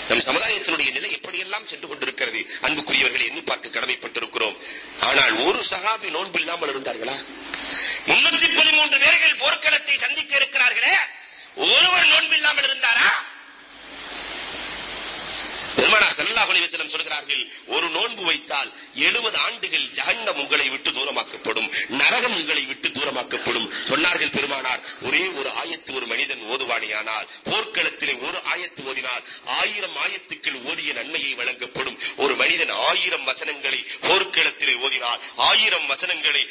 நம் சமுதாயத்தினுடைய நிலை எப்படியெல்லாம் சென்று கொண்டிருக்கிறது? அன்புக்குரியவர்கள் எண்ணி பார்க்க கடமைப்பட்டிருக்கிறோம். ஆனால் ஒரு சகாபி நோன்பு இல்லாமல் இருந்தார்களா? முன்னூத்தி பதிமூன்று பேர்கள் போர்க்களத்தை சந்திக்க இருக்கிறார்களே. ஒருவர் நோன்பு இல்லாமல் இருந்தாரா? பெருமானார் ஸல்லல்லாஹு அலைஹி வஸல்லம் சொல்கிறார்கள் ஒரு நோன்பு வைத்தால் 70 ஆண்டுகள் ஜஹன்னம் உங்களை விட்டு தூரமாக்கப்படும் நரகம் உங்களை விட்டு தூரமாக்கப்படும். சொன்னார்கள் பெருமானார் ஒரே ஒரு ஆயத்து ஒரு மனிதன் ஓதுவானியானால் போர்க்களத்திலே ஒரு ஆயத்து ஓதினால் ஆயிரம் ஆயத்துக்கள் ஓதிய நன்மையை வழங்கப்படும். ஒரு மனிதன் ஆயிரம் வசனங்களை போர்க்களத்திலே ஓதினால் ஆயிரம் வசனங்களை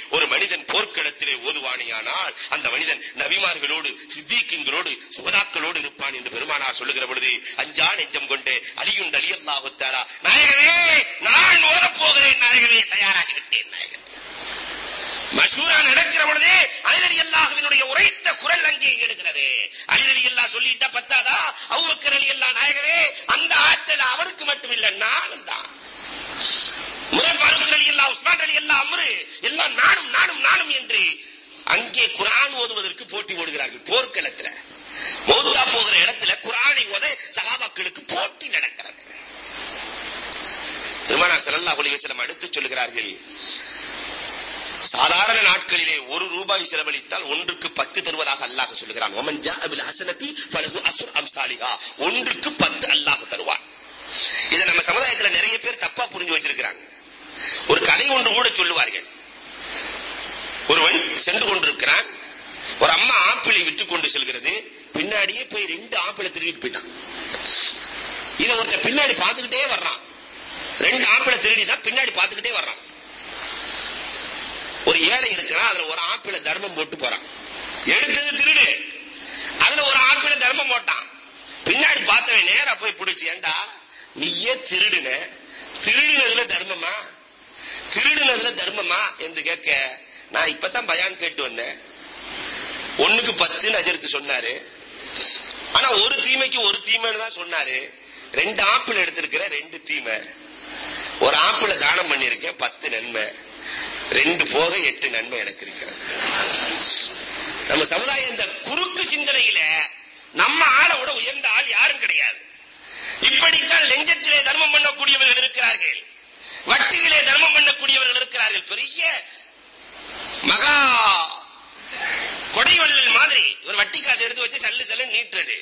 எடுத்து வச்சு சல்லு சல்லு நீட்டுறது.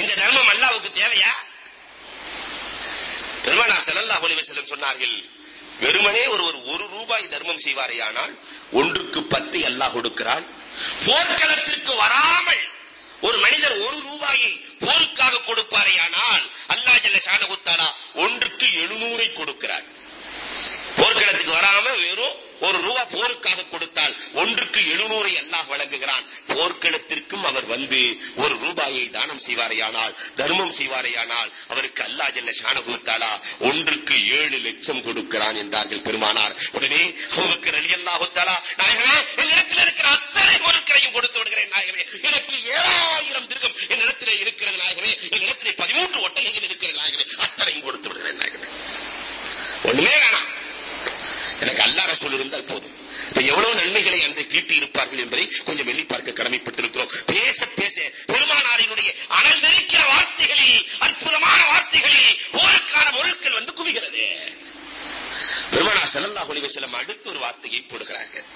இந்த தர்மம் அல்லாவுக்கு தேவையா? பெருமானார் செல்லல்லா ஒளிவு செல்லும் சொன்னார்கள் வெறுமனே ஒருவர் ஒரு ரூபாய் தர்மம் செய்வாரேயானால் ஒன்றுக்கு பத்து அல்லாஹ் கொடுக்கிறான். போர்க்களத்திற்கு வராமல் ஒரு மனிதர் ஒரு ரூபாயை போருக்காக கொடுப்பாரேயானால் அல்லாஹ் ஜல்ல ஷானஹு ஒன்றுக்கு எழுநூறை கொடுக்கிறார். போர்க்களத்துக்கு வராம வெறும் ஒரு ரூபா போருக்காக கொடுத்தால் ஒன்றுக்கு எழுநூறை அல்லாஹ் வழங்குகிறான். போர்க்களத்திற்கும் அவர் வந்து ஒரு ரூபாயை தானம் செய்வாரையானால் தர்மம் செய்வாரையானால் அவருக்கு அல்லாஹ் ஜல்ல ஷானகுத்தாலா ஒன்றுக்கு ஏழு லட்சம் கொடுக்கிறான் என்றார்கள் பெருமானார். உடனே அவருக்கு ரலி அல்லாஹுத்தாலா நாயகமே என்னிடத்தில் இருக்கிற அத்தனை பொருட்களையும் கொடுத்து விடுகிறேன் நாயகமே. எனக்கு ஏழாயிரம் திருகம் என்னிடத்திலே இருக்கிறது நாயகமே. என்னிடத்திலே பதிமூன்று ஒட்டகைகள் இருக்கிறது நாயகமே. அத்தனையும் கொடுத்து விடுகிறேன் நாயகமே. ஒண்ணுமே வேணாம். எனக்கு அல்லா ரசூல் இருந்தால் போதும். இப்ப எவ்வளவு நன்மைகளை அன்று கீட்டி இருப்பார்கள் என்பதை கொஞ்சம் எண்ணி பார்க்க கடமைப்பட்டிருக்கிறோம். பேச பேச பெருமானாரினுடைய அனல் தெரிக்கிற வார்த்தைகளில் அற்புதமான வார்த்தைகளில் போருக்கான பொருட்கள் வந்து குவிகிறது. பெருமானார் செல்லல்லா ஒளிவசலம் அடுத்து ஒரு வார்த்தையை போடுகிறார்கள்.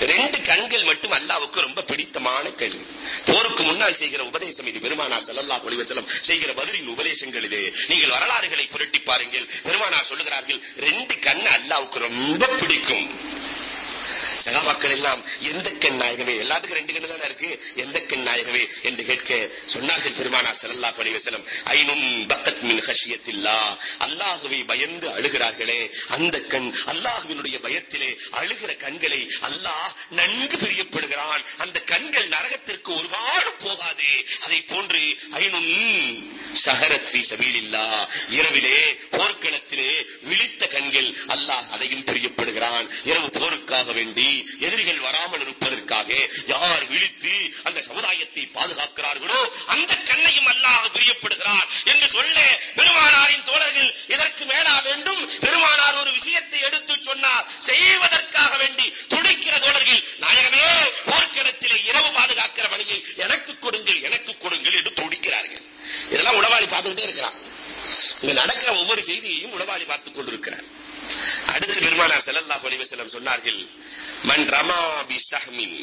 ரெண்டு கண்கள் மட்டும் அல்லாவுக்கு ரொம்ப பிடித்தமான கண். போருக்கு முன்னால் செய்கிற உபதேசம் இது. பெருமானார் செல்லல்லா ஒளிவசலம் செய்கிற பதிலின் உபதேசங்கள் இது. நீங்கள் வரலாறுகளை புரட்டி பாருங்கள். பெருமானார் சொல்லுகிறார்கள் ரெண்டு கண் அல்லாவுக்கு ரொம்ப பிடிக்கும். சகாபாக்கள் எல்லாம் எந்த கண் நாயகமே? எல்லாத்துக்கும் ரெண்டு கண்ணு தானே இருக்கு. எந்த கண் நாயகமே என்று கேட்க சொன்னார்கள் பெருமானார் ஸல்லல்லாஹு அலைஹி ஐனும் பக்கத் மின் ஹஷியத்தில்லா. அல்லாஹுவை பயந்து அழுகிறார்களே அந்த கண் அல்லாஹுவினுடைய பயத்திலே அழுகிற கண்களை அல்லாஹ் நன்கு பிரியப்படுகிறான். அந்த கண்கள் நரகத்திற்கு ஒரு காலம் போகாது. அதை போன்று ஐனும் சஹரத்ரி சபீலில்லா. இரவிலே போர்க்களத்திலே விழித்த கண்கள் அல்லாஹ் அதையும் பிரியப்படுகிறான். இரவு போருக்காக வேண்டி எதிரிகள் வராமல் இருப்பதற்காக யார் விழித்து அந்த சமுதாயத்தை பாதுகாக்கிறார்களோ அந்த கண்ணையும் அல்லாஹ் பிரியப்படுகிறார் என்று சொல்ல பெருமானாரின் தோழர்கள் இதற்கு மேலா வேண்டும்? பெருமானார் ஒரு விஷயத்தை எடுத்து சொன்னார். செய்வதற்காக வேண்டி துடிக்கிற தோழர்கள் நாயகமே போர்க்களத்திலே இரவு பாதுகாக்கிற பணியை எனக்கு கொடுங்கள் எனக்கு கொடுங்கள் என்று துடிக்கிறார்கள். இதெல்லாம் உளவாளி பார்த்துக்கிட்டே இருக்கிறான். இங்க நடக்கிற ஒவ்வொரு செய்தியையும் உளவாளி பார்த்துக் கொண்டிருக்கிறார். அடுத்து பெருமானார் செல்லல்லா அலைஹி சொன்னார்கள் மன் ரமா பி சஹ்மின்.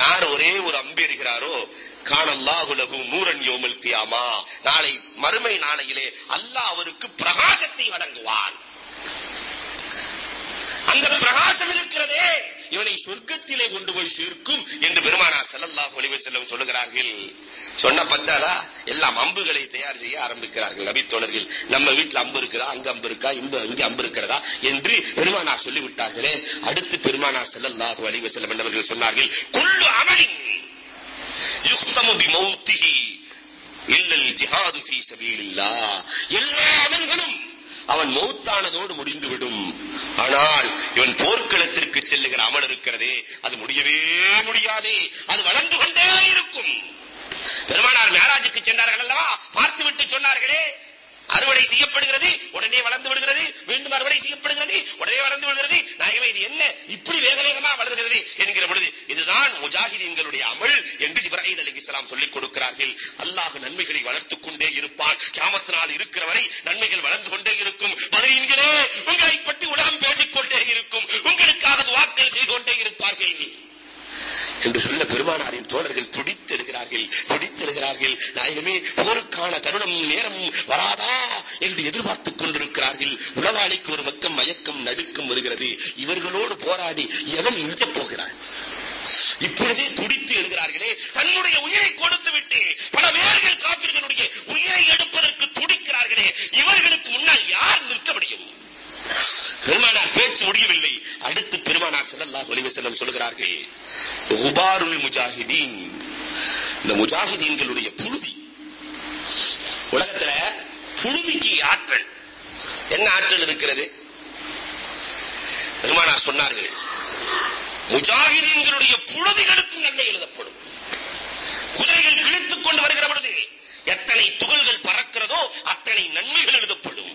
யார் ஒரே ஒரு அம்பு எறிகிறாரோ காணல்லாஹுலகு நூரன் யோமல் கியாமா. நாளை மறுமை நாளையிலே அல்லாஹ் அவருக்கு பிரகாசத்தை வழங்குவான். அந்த பிரகாசம் இருக்கிறதே இவனை சொர்க்கத்திலே கொண்டு போய் சேர்க்கும் என்று பெருமானார் செல்லல்லாஹ் ஒளிவு செல்லும் சொல்லுகிறார்கள். சொன்ன பத்தாதா? எல்லாம் அம்புகளை தயார் செய்ய ஆரம்பிக்கிறார்கள் நபி தோழர்கள். நம்ம வீட்டுல அம்பு இருக்குதா? அங்க அம்பு இருக்கா? இங்க இங்க அம்பு இருக்கிறதா? என்று பெருமானார் சொல்லிவிட்டார்களே. அடுத்து பெருமானார் ஸல்லல்லாஹு அலைஹி வஸல்லம் என்பவர்கள் சொன்னார்கள் குல்லு அமலின் யுக்தமு பி மௌத்திஹி இல்லல் ஜிஹாது ஃபீ சபீலில்லாஹ். எல்லா அமல்களும் அவன் மௌத்தானதோடு முடிந்துவிடும். ஆனால் இவன் போர்க்களத்திற்கு செல்லுகிற அமல் இருக்கிறதே அது முடியவே முடியாதே. அது வளர்ந்து கொண்டே இருக்கும். பெருமானார் மேராஜுக்கு சென்றார்கள் அல்லவா? பார்த்துவிட்டு சொன்னார்களே அறுவடை செய்யப்படுகிறது உடனே வளர்ந்து விடுகிறது மீண்டும் அறுவடை செய்யப்படுகிறது உடனே வளர்ந்து விடுகிறது. நாயகமே இது என்ன? இப்படி வேக வேகமா வளர்கிறது என்கிற பொழுது இதுதான் முஜாஹிதீன்களுடைய அமல் என்று இப்ராஹிம் இஸ்லாம் சொல்லிக் கொடுக்கிறார்கள். அல்லாஹ் நன்மைகளை வளர்த்துக் கொண்டே இருப்பான். கியாமத்து நாள் இருக்கிற வரை நன்மைகள் வளர்ந்து கொண்டே இருக்கும். பதினீன்களே உங்களை பற்றி உலகம் பேசிக்கொண்டே இருக்கும். உங்களுக்காக வாக்கள் செய்து கொண்டே இருப்பார்கள் என்று சொல்ல பெருமானாரின் தோழர்கள் துடித்தெழுகிறார்கள் துடித்தெழுகிறார்கள். நாயகமே போருக்கான தருணமும் நேரமும் வராதா என்று எதிர்பார்த்துக் கொண்டிருக்கிறார்கள். உளவாளிக்கு ஒரு பக்கம் மயக்கம் நடுக்கம் வருகிறது. இவர்களோடு போராடி எவன் மிஞ்சப் போகிறான்? இப்பொழுதே துடித்து எழுகிறார்களே தன்னுடைய உயிரை கொடுத்து விட்டு பல வேர்கள் காப்பீர்களுடைய உயிரை எடுப்பதற்கு துடிக்கிறார்களே. இவர்களுக்கு முன்னால் யார் நிற்க முடியும்? பெருமானார் பேச்சு முடியவில்லை. அடுத்து பெருமானார் ஸல்லல்லாஹு ஒளிவு வஸல்லம் சொல்கிறார்கள் உபாருல் முஜாஹிதீன். இந்த முஜாஹிதீன்களுடைய புழுதி உலகத்துல புழுதிக்கு ஆற்றல். என்ன ஆற்றல் இருக்கிறது? பெருமானார் சொன்னார்கள் முஜாஹிதீன்களுடைய புழுதிகளுக்கும் நன்மை எழுதப்படும். குதிரைகள் கிழித்துக் கொண்டு வருகிற பொழுது எத்தனை துகள்கள் பறக்கிறதோ அத்தனை நன்மைகள் எழுதப்படும்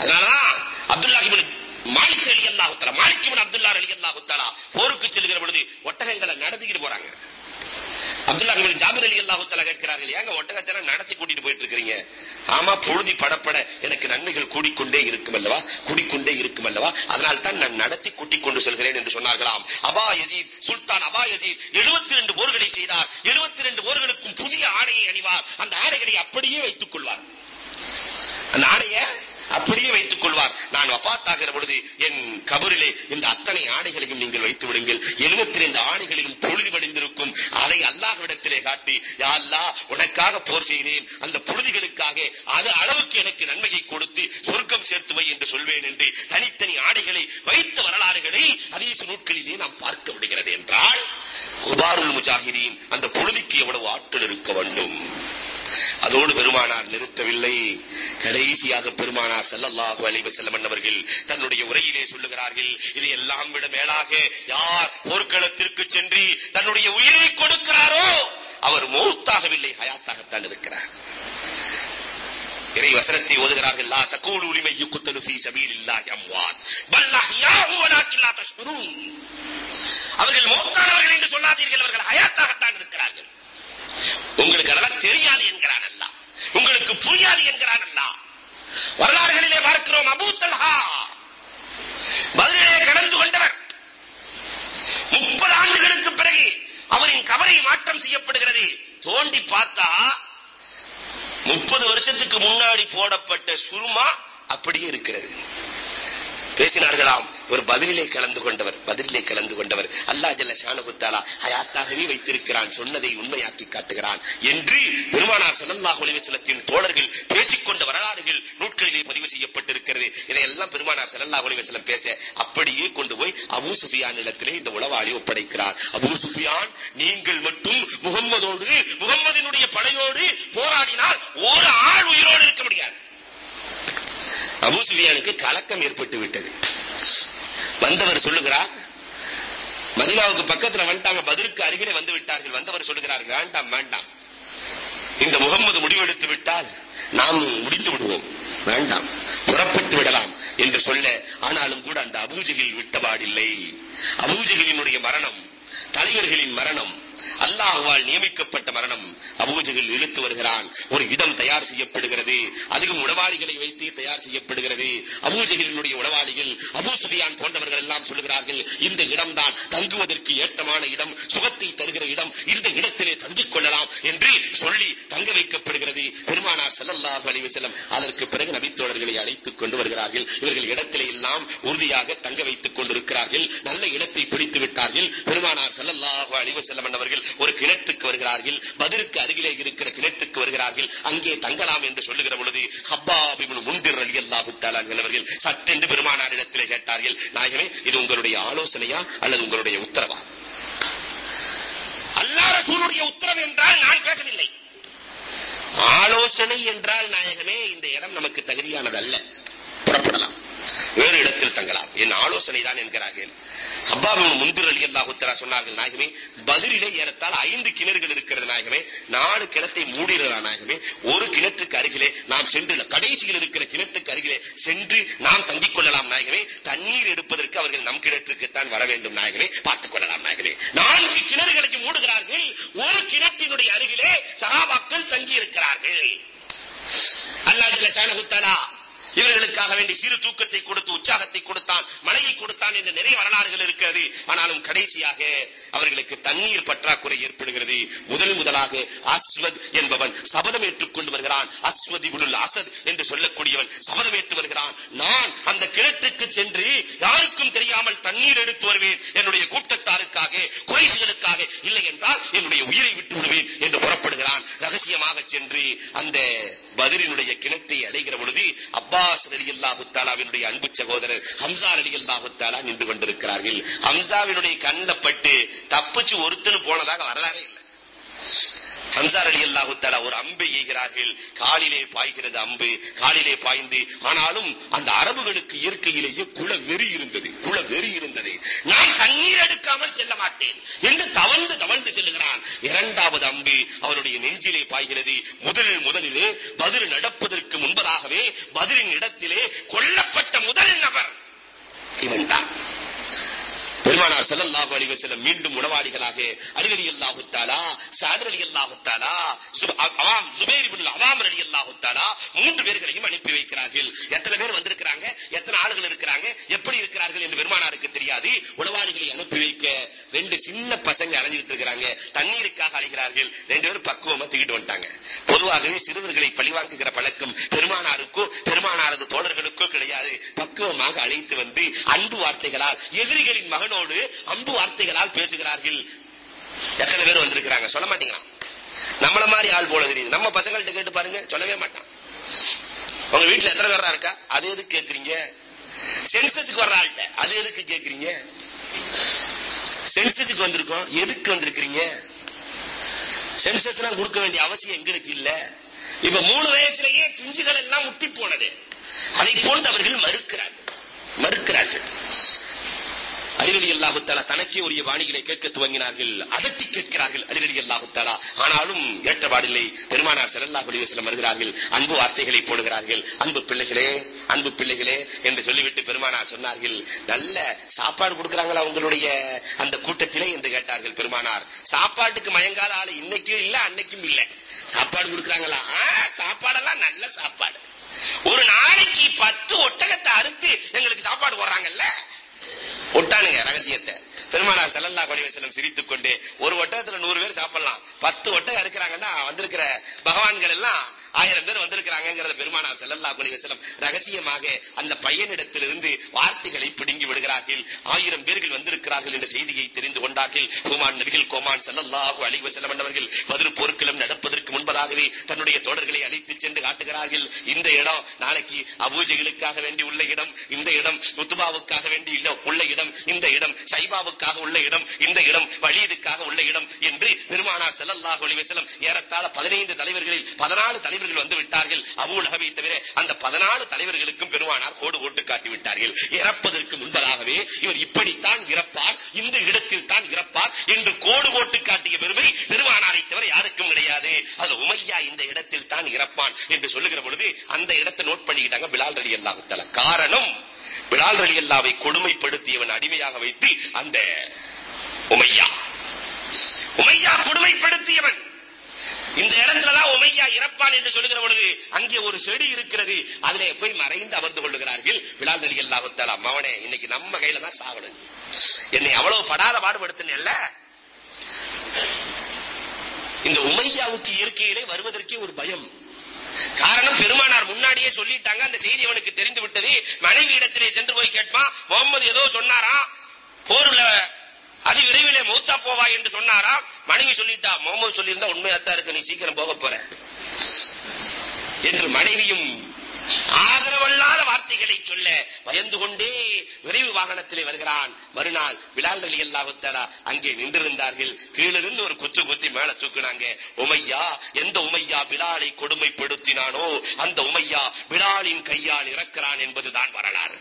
அதனாலதான் அப்துல்லாஹிபின் மாலிக் அலி அல்லாஹு தலா அப்துல்லா அலி அல்லாஹு தாலா போருக்கு செல்கிற பொழுது ஒட்டகங்களை நடத்திக்கிட்டு போறாங்க. அப்துல்லா இப்னு ஜாபிர் அலி அல்லாஹு தாலா கேட்கிறார்கள் ஏங்க ஒட்டகத்தை நடத்தி கூட்டிட்டு போயிட்டு இருக்கிறீங்க ஆமா பொழுதி படப்பட எனக்கு நன்மைகள் கூடிக்கொண்டே இருக்கும் அல்லவா? கூடிக்கொண்டே இருக்கும் அல்லவா? அதனால் தான் நான் நடத்தி கூட்டிக் கொண்டு செல்கிறேன் என்று சொன்னார்களாம். அபா யசீத் சுல்தான் அபா யசீத் எழுபத்தி ரெண்டு போர்களை செய்தார். எழுபத்தி ரெண்டு போர்களுக்கும் புதிய ஆடையை அணிவார். அந்த ஆடைகளை அப்படியே வைத்துக் கொள்வார். அந்த ஆடையை அப்படியே வைத்துக் கொள்வார் நான் வஃபாத் ஆகிற பொழுது என் கபரிலே இந்த அத்தனை ஆடைகளையும் நீங்கள் வைத்து விடுங்கள் எழுபத்தி ரெண்டு ஆடைகளிலும் பொழுது படிந்திருக்கும் அதை அல்லாஹ்விடத்திலே காட்டி யா அல்லாஹ் உனக்காக போர் செய்தேன் அந்த பொழுதுகளுக்காக அது அளவுக்கு எனக்கு நன்மையை கொடுத்து சொர்க்கம் சேர்த்து வை என்று சொல்வேன் என்று தனித்தனி ஆடைகளை வைத்த வரலாறுகளை ஹதீஸ் நூட்களிலே நாம் பார்க்க விடுகிறது என்றால் குபாருல் முஜாஹிதீன் அந்த பொழுதுக்கு எவ்வளவு ஆற்றல் இருக்க வேண்டும் அதோடு பெருமானார் நிறுத்தவில்லை கடைசியாக பெருமானார் ஸல்லல்லாஹு அலைஹி வஸல்லம் அவர்கள் தன்னுடைய உரையிலே சொல்லுகிறார்கள் இது எல்லாம் விட மேலாக யார் போர்க்களத்திற்கு சென்று தன்னுடைய உயிரை கொடுக்கிறாரோ அவர் மௌத்தாகவில்லை ஹயாத்தாகத்தான் இருக்கிறார் இறை வசனத்தை ஓதுகிறார்கள் லா தகூலு லிமன் யுக்தலு ஃபீ சபீலில்லாஹி அம்வாத் பல் அஹ்யாஹு வலாக்கின் லா தஷ்குரூன் அவர்கள் மௌத்தானவர்கள் என்று சொல்லாதீர்கள் அவர்கள் ஹயாத்தாகத்தான் இருக்கிறார்கள் உங்களுக்கு அதெல்லாம் தெரியாது என்கிறான் அல்லாஹ் உங்களுக்கு புரியாது என்கிறான் அல்லாஹ் வரலாறுகளிலே பார்க்கிறோம் அபூ தல்ஹா பதிலே கடந்து கொண்டவர் முப்பது ஆண்டுகளுக்கு பிறகு அவரின் கவரை மாற்றம் செய்யப்படுகிறது தோண்டி பார்த்தா முப்பது வருஷத்துக்கு முன்னாடி போடப்பட்ட சுருமா அப்படியே இருக்கிறது பேசினார்களாம் ஒரு பதிலிலே கலந்து கொண்டவர் பதிலிலே கலந்து கொண்டவர் அல்லாஹ் ஜல்ல ஷானகுத்தாலா ஹயாத்தாகவே வைத்திருக்கிறான் சொன்னதை உண்மையாக்கி காட்டுகிறான் என்று பெருமானார் ஸல்லல்லாஹு அலைஹி வஸல்லத்தின் தோழர்கள் பேசிக்கொண்ட வரலாறுகள் நூட்களிலே பதிவு செய்யப்பட்டிருக்கிறது இதையெல்லாம் பெருமானார் செல்லல்லா ஒளிவசலம் பேச அப்படியே கொண்டு போய் அபூ சுஃபியான் இடத்திலே இந்த உளவாளி ஒப்படைக்கிறார். அபூ சுஃபியான் நீங்கள் மட்டும் முகம்மதோடு முகம்மதினுடைய படையோடு போராடினால் ஒரு ஆள் உயிரோடு இருக்க முடியாது. அபூ சுஃபியானுக்கு கலக்கம் ஏற்பட்டு விட்டது. வந்தவர் சொல்லுகிறார் மதினாவுக்கு பக்கத்துல வந்துட்டாங்க பதிலுக்கு அருகிலே வந்து விட்டார்கள். வந்தவர் சொல்லுகிறார் வேண்டாம் வேண்டாம். இந்த முகம்மது முடிவெடுத்து விட்டால் நாம் முடித்து விடுவோம். வேண்டாம். புறப்பட்டு விடலாம் என்று சொல்ல ஆனாலும் கூட அந்த அபூஜகில் விட்டபாடில்லை அபூஜகிலினுடைய மரணம் தலைவர்களின் மரணம் அல்லாஹுவால் நியமிக்கப்பட்ட மரணம் அபூஜகில் இழுத்து வருகிறான். ஒரு இடம் தயார் செய்யப்படுகிறது. அதிகம் உணவாளிகளை வைத்து தயார் செய்யப்படுகிறது. அபூஜகிலினுடைய உளவாளிகள் அபூ சுஃபியான் போன்றவர்கள் எல்லாம் சொல்லுகிறார்கள் இந்த இடம்தான் தங்குவதற்கு ஏற்றமான இடம் சுகத்தை தருகிற இடம் இந்த இடத்திலே தங்கிக் கொள்ளலாம் என்று சொல்லி தங்க வைக்கப்படுகிறது. பெருமானார் செல்லல்லாஹு அலைஹி வஸல்லம் அதற்கு பிறகு நபித்தோழர்களை அழைத்துக் கொண்டு வருகிறார்கள். இவர்கள் இடத்திலே எல்லாம் உறுதியாக தங்க வைத்துக் கொண்டிருக்கிறார்கள். நல்ல இடத்தை பிடித்து விட்டார்கள். பெருமானார் செல்லல்லாஹு அழிவு செல்லம் அவர்கள் ஒரு கிணற்றுக்கு வருகிறார்கள் பதிலுக்கு அருகிலே இருக்கிற கிணற்றுக்கு வருகிறார்கள் அங்கே தங்கலாம் என்று சொல்லுகிற பொழுது ஹப்பாப் இப்னு முன்திர் ரலியல்லாஹு தஆலா அவர்கள் சட்டென்று பெருமானார் கேட்டார்கள் நாயகமே இது உங்களுடைய ஆலோசனையா அல்லது உங்களுடைய உத்தரவா? அல்லாஹ் ரசூலுடைய உத்தரவு என்றால் நான் பேசவில்லை. ஆலோசனை என்றால் நாயகமே இந்த இடம் நமக்கு தகுதியானது அல்ல புறப்படலாம். வேறு இடத்தில் தங்கலாம். என் ஆலோசனை தான் என்கிறார்கள் ஹப்பாபின் முந்திர் அலி அல்லாஹுத்தரா சொன்னார்கள் நாயகமே பதிலிலே ஏறத்தால் ஐந்து கிணறுகள் இருக்கிறது நாயகமே. நாலு கிணத்தை மூடிடலாம் நாயகமே. ஒரு கிணற்றுக்கு அருகிலே நாம் சென்று கடைசியில் இருக்கிற கிணற்றுக்கு அருகிலே சென்று நாம் தங்கிக் கொள்ளலாம் நாயகமே. தண்ணீர் எடுப்பதற்கு அவர்கள் நம் கிணற்றுக்குத்தான் வர வேண்டும் நாயகமே. பார்த்துக் கொள்ளலாம் நாயகமே. நான்கு கிணறுகளுக்கு மூடுகிறார்கள். ஒரு கிணற்றினுடைய அருகிலே சகாபாக்கள் தங்கி இருக்கிறார்கள் அல்லாஹ் ஜல்ல ஷானஹு இவர்களுக்காக வேண்டி சிறு தூக்கத்தை கொடுத்து உற்சாகத்தை கொடுத்தான் மழையை கொடுத்தான் என்ற நிறைய வரலாறுகள் இருக்கிறது. ஆனாலும் கடைசியாக அவர்களுக்கு தண்ணீர் பற்றாக்குறை ஏற்படுகிறது. முதல் முதலாக அஸ்வத் என்பவன் சபதம் ஏற்றுக் கொண்டு வருகிறான். அஸ்வத் இப்னுல் அசத் என்று சொல்லக்கூடியவன் சபதம் ஏற்று வருகிறான். நான் அந்த கிணற்றுக்கு சென்று யாருக்கும் தெரியாமல் தண்ணீர் எடுத்து வருவேன். என்னுடைய கூட்டத்தாருக்காக குறைசுகளுக்காக இல்லை என்றால் என்னுடைய உயிரை விட்டு விடுவேன் என்று புறப்படுகிறான். ரகசியமாக சென்று அந்த பதிலினுடைய கிணற்றை அடைகிற பொழுது அப்பாஸ் அலி அல்லாஹு தாலாவினுடைய அன்பு சகோதரர் ஹம்சா அலி அல்லாஹு தாலா நின்று கொண்டிருக்கிறார்கள். ஹம்சாவினுடைய கண்ணில் பட்டு தப்பிச்சு ஒருத்தனு போனதாக வரலாறே இல்லை. ஹம்சார் அலி அல்லாஹு தாலா ஒரு அம்பை எய்கிறார்கள். காலிலே பாய்கிறது அம்பு காலிலே பாய்ந்து. ஆனாலும் அந்த அரபுகளுக்கு இயற்கையிலேயே குல வெறி இருந்தது குல வெறி இருந்தது. நான் தண்ணீர் எடுக்காமல் செல்ல மாட்டேன் என்று தவழ்ந்து தவழ்ந்து செல்லுகிறான். இரண்டாவது அம்பு அவருடைய நெஞ்சிலே பாய்கிறது. முதலில் முதலிலே பதில் நடப்பதற்கு முன்பதாகவே பதிலின் இடத்திலே கொல்லப்பட்ட முதல் நபர் இவன் தான் பெருமானார் ஸல்லல்லாஹு அலைஹி வஸல்லம் மீண்டும் உணவாளிகளாக அலி ரலியல்லாஹு தஆலா சஅத் ரலியல்லாஹு தஆலா அவாம் ஜுபைர் இப்னு அவாம் ரலியல்லாஹு தஆலா மூன்று பேர்களையும் அனுப்பி வைக்கிறார்கள். எத்தனை பேர் வந்திருக்கிறாங்க? எத்தனை ஆளுகள் இருக்கிறாங்க? எப்படி இருக்கிறார்கள் என்று பெருமானாருக்கு தெரியாது. உணவாளிகளை அனுப்பி வைக்க ரெண்டு சின்ன பசங்க அலைஞ்சிட்டு இருக்கிறாங்க தண்ணீருக்காக அழைக்கிறார்கள் ரெண்டு பேரும் பக்குவமா தூக்கிட்டு வந்துட்டாங்க. பொதுவாகவே சிறுவர்களை பழிவாங்குகிற பழக்கம் பெருமானாருக்கும் பெருமானாரது தோழர்களுக்கோ கிடையாது. பக்குவமாக அழைத்து வந்து அன்பு வார்த்தைகளால் எதிரிகளின் மகனோடு அன்பு வார்த்தைகளால் பேசுகிறார்கள். எத்தனை பேர் வந்திருக்கிறாங்க? சொல்ல மாட்டேங்கிறான். நம்மள மாதிரி ஆள் போல தெரியுது நம்ம பசங்கள்ட்ட கேட்டு பாருங்க சொல்லவே மாட்டான். உங்க வீட்டுல எத்தனை பேரா இருக்கா? அது எதுக்கு கேக்குறீங்க? சென்சஸுக்கு வர்ற ஆள்கிட்ட அது எதுக்கு கேக்குறீங்க? சென்சஸுக்கு வந்திருக்கோம் எதுக்கு வந்திருக்கிறீங்க? சென்சஸ் எல்லாம் கொடுக்க வேண்டிய அவசியம் எங்களுக்கு இல்ல. இப்ப மூணு வயசுலயே துஞ்சுகள் எல்லாம் முட்டி போனது. அதை போன்று அவர்கள் மறுக்கிறார்கள். மறுக்கிறார்கள். அலிரலி அல்லாஹுத்தாலா தனக்கே உரிய வாணிகளை கேட்க துவங்கினார்கள். அதட்டி கேட்கிறார்கள் அலிரலி அல்லாஹுத்தாலா ஆனாலும் ஏற்றபாடில்லை பெருமானார் செல்லல்லாஹ் அலைஹி வருகிறார்கள். அன்பு வார்த்தைகளை போடுகிறார்கள். அன்பு பிள்ளைகளே அன்பு பிள்ளைகளே என்று சொல்லிவிட்டு பெருமானார் சொன்னார்கள். நல்ல சாப்பாடு கொடுக்கறாங்களா உங்களுடைய அந்த கூட்டத்திலே? என்று கேட்டார்கள் பெருமானார். சாப்பாட்டுக்கு மயங்காத ஆளு இன்னைக்கும் இல்ல அன்னைக்கும் இல்ல. சாப்பாடு கொடுக்கறாங்களா ரகசியத்தை. பெருமானார் செல்லல்லா அலைஹி செல்லம் சிரித்துக் கொண்டு ஒரு ஒட்டகத்துல நூறு பேர் சாப்பிடலாம். பத்து ஒட்டகம் இருக்கிறாங்கன்னா வந்திருக்கிற பகவான்கள் எல்லாம் ஆயிரம் பேர் வந்திருக்கிறாங்கிறத பெருமானார் செல்லல்லா அலைஹி ரகசியமாக அந்த பையனிடத்திலிருந்து வார்த்தைகளை பிடுங்கி விடுகிறார்கள். ஆயிரம் பேர்கள் வந்திருக்கிறார்கள் என்ற செய்தியை தெரிந்து கொண்டார்கள். ஹுமான் நபிகள் கோமான் செல்லல்லாஹு அலைஹி வஸல்லம் என்பவர்கள் பதில் போர்க்களம் நடப்பதற்கு முன்பதாகவே தன்னுடைய தோழர்களை அழைத்து சென்று காட்டுகிறார்கள். இந்த இடம் நாளைக்கு அபூஜைகளுக்காக வேண்டி உள்ள இடம் இந்த இடம் உத்துபாவுக்காக வேண்டி உள்ள இடம் இந்த இடம் சைபாவுக்காக உள்ள இடம் இந்த இடம் வலீதுக்காக உள்ள இடம் என்று பெருமானார் ஸல்லல்லாஹு அலைஹி ஏறத்தாழ 15 தலைவர்களில் 14 தலைவர்கள் வந்து விட்டார்கள். அபூல் லஹபை தவிர அந்த 14 தலைவர்களுக்கும் பெருமானார் கோடு போட்டு காட்டி விட்டார்கள். இறப்பதற்கு முன்பதாகவே இவர் இப்படித்தான் இறப்பார் இந்த இடத்தில் தான் இறப்பார் என்று கோடு போட்டு காட்டிய பெருமை பெருமானாரை தவிர யாருக்கும் கிடையாது. அது உமையா இந்த இடத்தில் தான் இறப்பான் என்று சொல்லுகிற பொழுது அந்த இடத்தை நோட் பண்ணிக்கிட்டாங்க பிலால் ரலி அல்லாஹு காரணம் பிலால் அல்லாவை கொடுமைப்படுத்தியவன் அடிமையாக வைத்து அந்த உமையா. உமையா கொடுமைப்படுத்தியவன். இந்த இடத்துலதான் உமையா இறப்பான் என்று சொல்லுகிற பொழுது அங்கே ஒரு செடி இருக்கிறது. அதுல போய் மறைந்து அமர்ந்து கொள்ளுகிறார்கள் பிலால் நலி அல்லாஹுத்தாலா மவனே இன்னைக்கு நம்ம கையில தான் சாகணும். என்னை அவ்வளவு படாத பாடுபடுத்தினல்ல இந்த உமையாவுக்கு இயற்கையிலே வருவதற்கே ஒரு பயம். காரணம் பெருமானார் முன்னாடியே சொல்லிட்டாங்க. அந்த செய்தி அவனுக்கு தெரிந்து விட்டது மனைவி இடத்திலே சென்று போய் கேட்பான். முகமது ஏதோ சொன்னாரா? போர்ல அதி விரைவிலே மௌத்தா போவா என்று சொன்னாரா? மனைவி சொல்லிட்டா முகமது சொல்லியிருந்தா உண்மையாத்தான் இருக்கு. நீ சீக்கிரம் போக போற. என்று மனைவியும் ஆதரவல்லாத வார்த்தைகளை சொல்ல பயந்து கொண்டே விரைவு வாகனத்திலே வருகிறான். மறுநாள் பிலால் அலி அல்லாஹுத்தாலா அங்கே நின்றிருந்தார்கள். கீழிருந்து ஒரு குத்து குத்தி மேல தூக்குனாங்க. உமையா எந்த உமையா பிலாலை கொடுமைப்படுத்தினானோ அந்த உமையா பிலாலின் கையால் இறக்கிறான் என்பதுதான் வரலாறு.